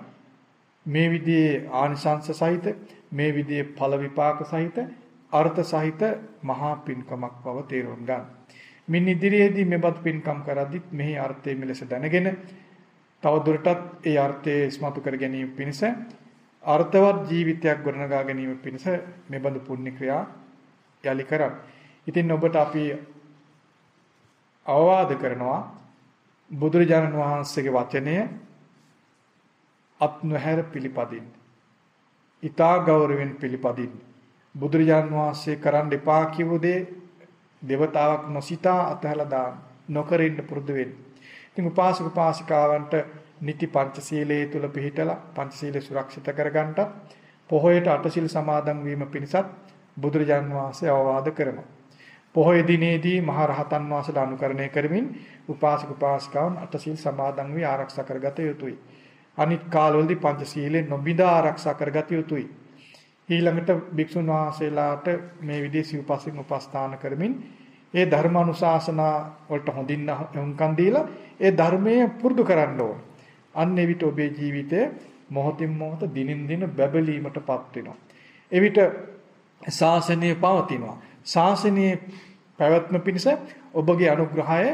A: මේ විදිහේ ආනිසංස සහිත මේ විදිහේ ඵල විපාක සහිත අර්ථ සහිත මහා පින්කමක් බව තේරුම් ගන්න. මින් ඉදිරියේදී මෙබත් පින්කම් කරද්දිත් මෙහි අර්ථය මෙලෙස දැනගෙන තව දුරටත් ඒ අර්ථය ඉස්මතු කර ගැනීම පිණිස අර්ථවත් ජීවිතයක් ගොඩනගා ගැනීම පිණිස මෙබඳු පුණ්‍ය ක්‍රියා යලි කරන්න. ඉතින් ඔබට අපි අවවාද කරනවා බුදුරජාණන් වහන්සේගේ වචනය අත් නොහැර පිළිපදින්න. ඊතා ගෞරවයෙන් පිළිපදින්න. බුදුරජාණන් වහන්සේ කරන්න එපා කියපු දේ దేవතාවක් නොසිතා අතහැලා දාන්න. නොකරින්න පුරුදු වෙන්න. ඉතින් උපාසක උපාසිකාවන්ට නිති පංචශීලයේ තුල පිහිටලා පංචශීලය සුරක්ෂිත කරගන්නට පොහොයට අටසිල් සමාදන් වීම පිණිසත් බුදුරජාන් වහන්සේ අවවාද කරනවා. පොහොය දිනේදී මහා රහතන් වහන්සේලා අනුකරණය කරමින් උපාසක උපාසිකාවන් අටසිල් සමාදන් වී ආරක්ෂා කරගත යුතුයි. අනිත් කාලවලදී පංචශීලයෙන් නොබිඳා ආරක්ෂා කරගත යුතුයි. ඊළඟට භික්ෂුන් වහන්සේලාට මේ විදිහේ සිව්පසින් උපස්ථාන කරමින් ඒ ධර්මානුශාසනා වලට හොඳින් හුම්කම් දීලා ඒ ධර්මයේ පුරුදු කරන්න ඕන. අන්න එවිට ඔබේ ජීවිතය මොහොතින් මොහොත දිනින් දින බැබලීමටපත් වෙනවා. එවිට ශාසනය පවතිනවා. ශාසනයේ පැවැත්ම පිණිස ඔබගේ අනුග්‍රහය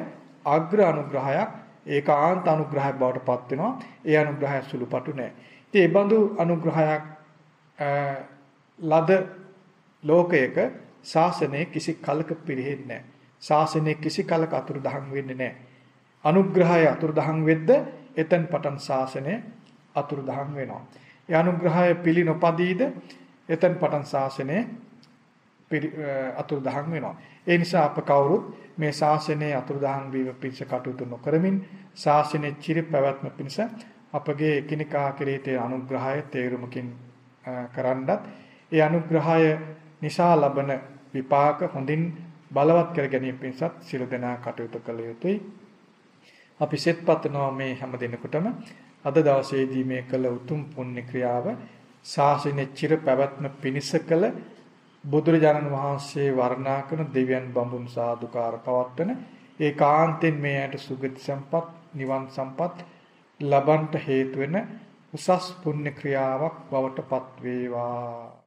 A: අග්‍ර අනුග්‍රහයක් ඒකාන්ත අනුග්‍රහයක් බවට පත් වෙනවා. ඒ අනුග්‍රහය සුළුපටු නෑ. ඉතින් ඒ බඳු අනුග්‍රහයක් ලද ලෝකයක ශාසනය කිසි කලක පිරෙන්නේ නැහැ. ශාසනය කිසි කලක අතුරුදහන් වෙන්නේ නැහැ. අනුග්‍රහය අතුරුදහන් වෙද්ද එතෙන් පටන් ශාසනය අතුරුදහන් වෙනවා. ඒ අනුග්‍රහය පිළි නොපදීද එතෙන් පටන් ශාසනය අතුරුදහන් වෙනවා. ඒ නිසා අප කවුරුත් මේ ශාසනයේ අතුරුදහන් වීම පිණිස කටයුතු නොකරමින් ශාසනයේ චිර පැවැත්ම පිණිස අපගේ එකිනෙකා කෙරෙහි තියෙන අනුග්‍රහය තේරුමකින් කරන්නත් ඒ අනුග්‍රහය නිසා ලබන විපාක හොඳින් බලවත් කර ගැනීම පිණිසත් සියලු දෙනා කටයුතු කළ යුතුයි. අපි සෙත් පතනවා මේ හැම දිනකටම අද දවසේදී මේ කළ උතුම් පුණ්‍ය ක්‍රියාව ශාසනයේ චිර පැවැත්ම පිණිස කළ බුදුරජාණන් වහන්සේ වර්ණනා කරන දෙවියන් බඹුන් සාදුකාර පවත්වන ඒකාන්තෙන් මේ ඇයට සුගති සම්පත් නිවන් සම්පත් ලබන්ට හේතු වෙන උසස් පුණ්‍ය ක්‍රියාවක් බවට පත් වේවා.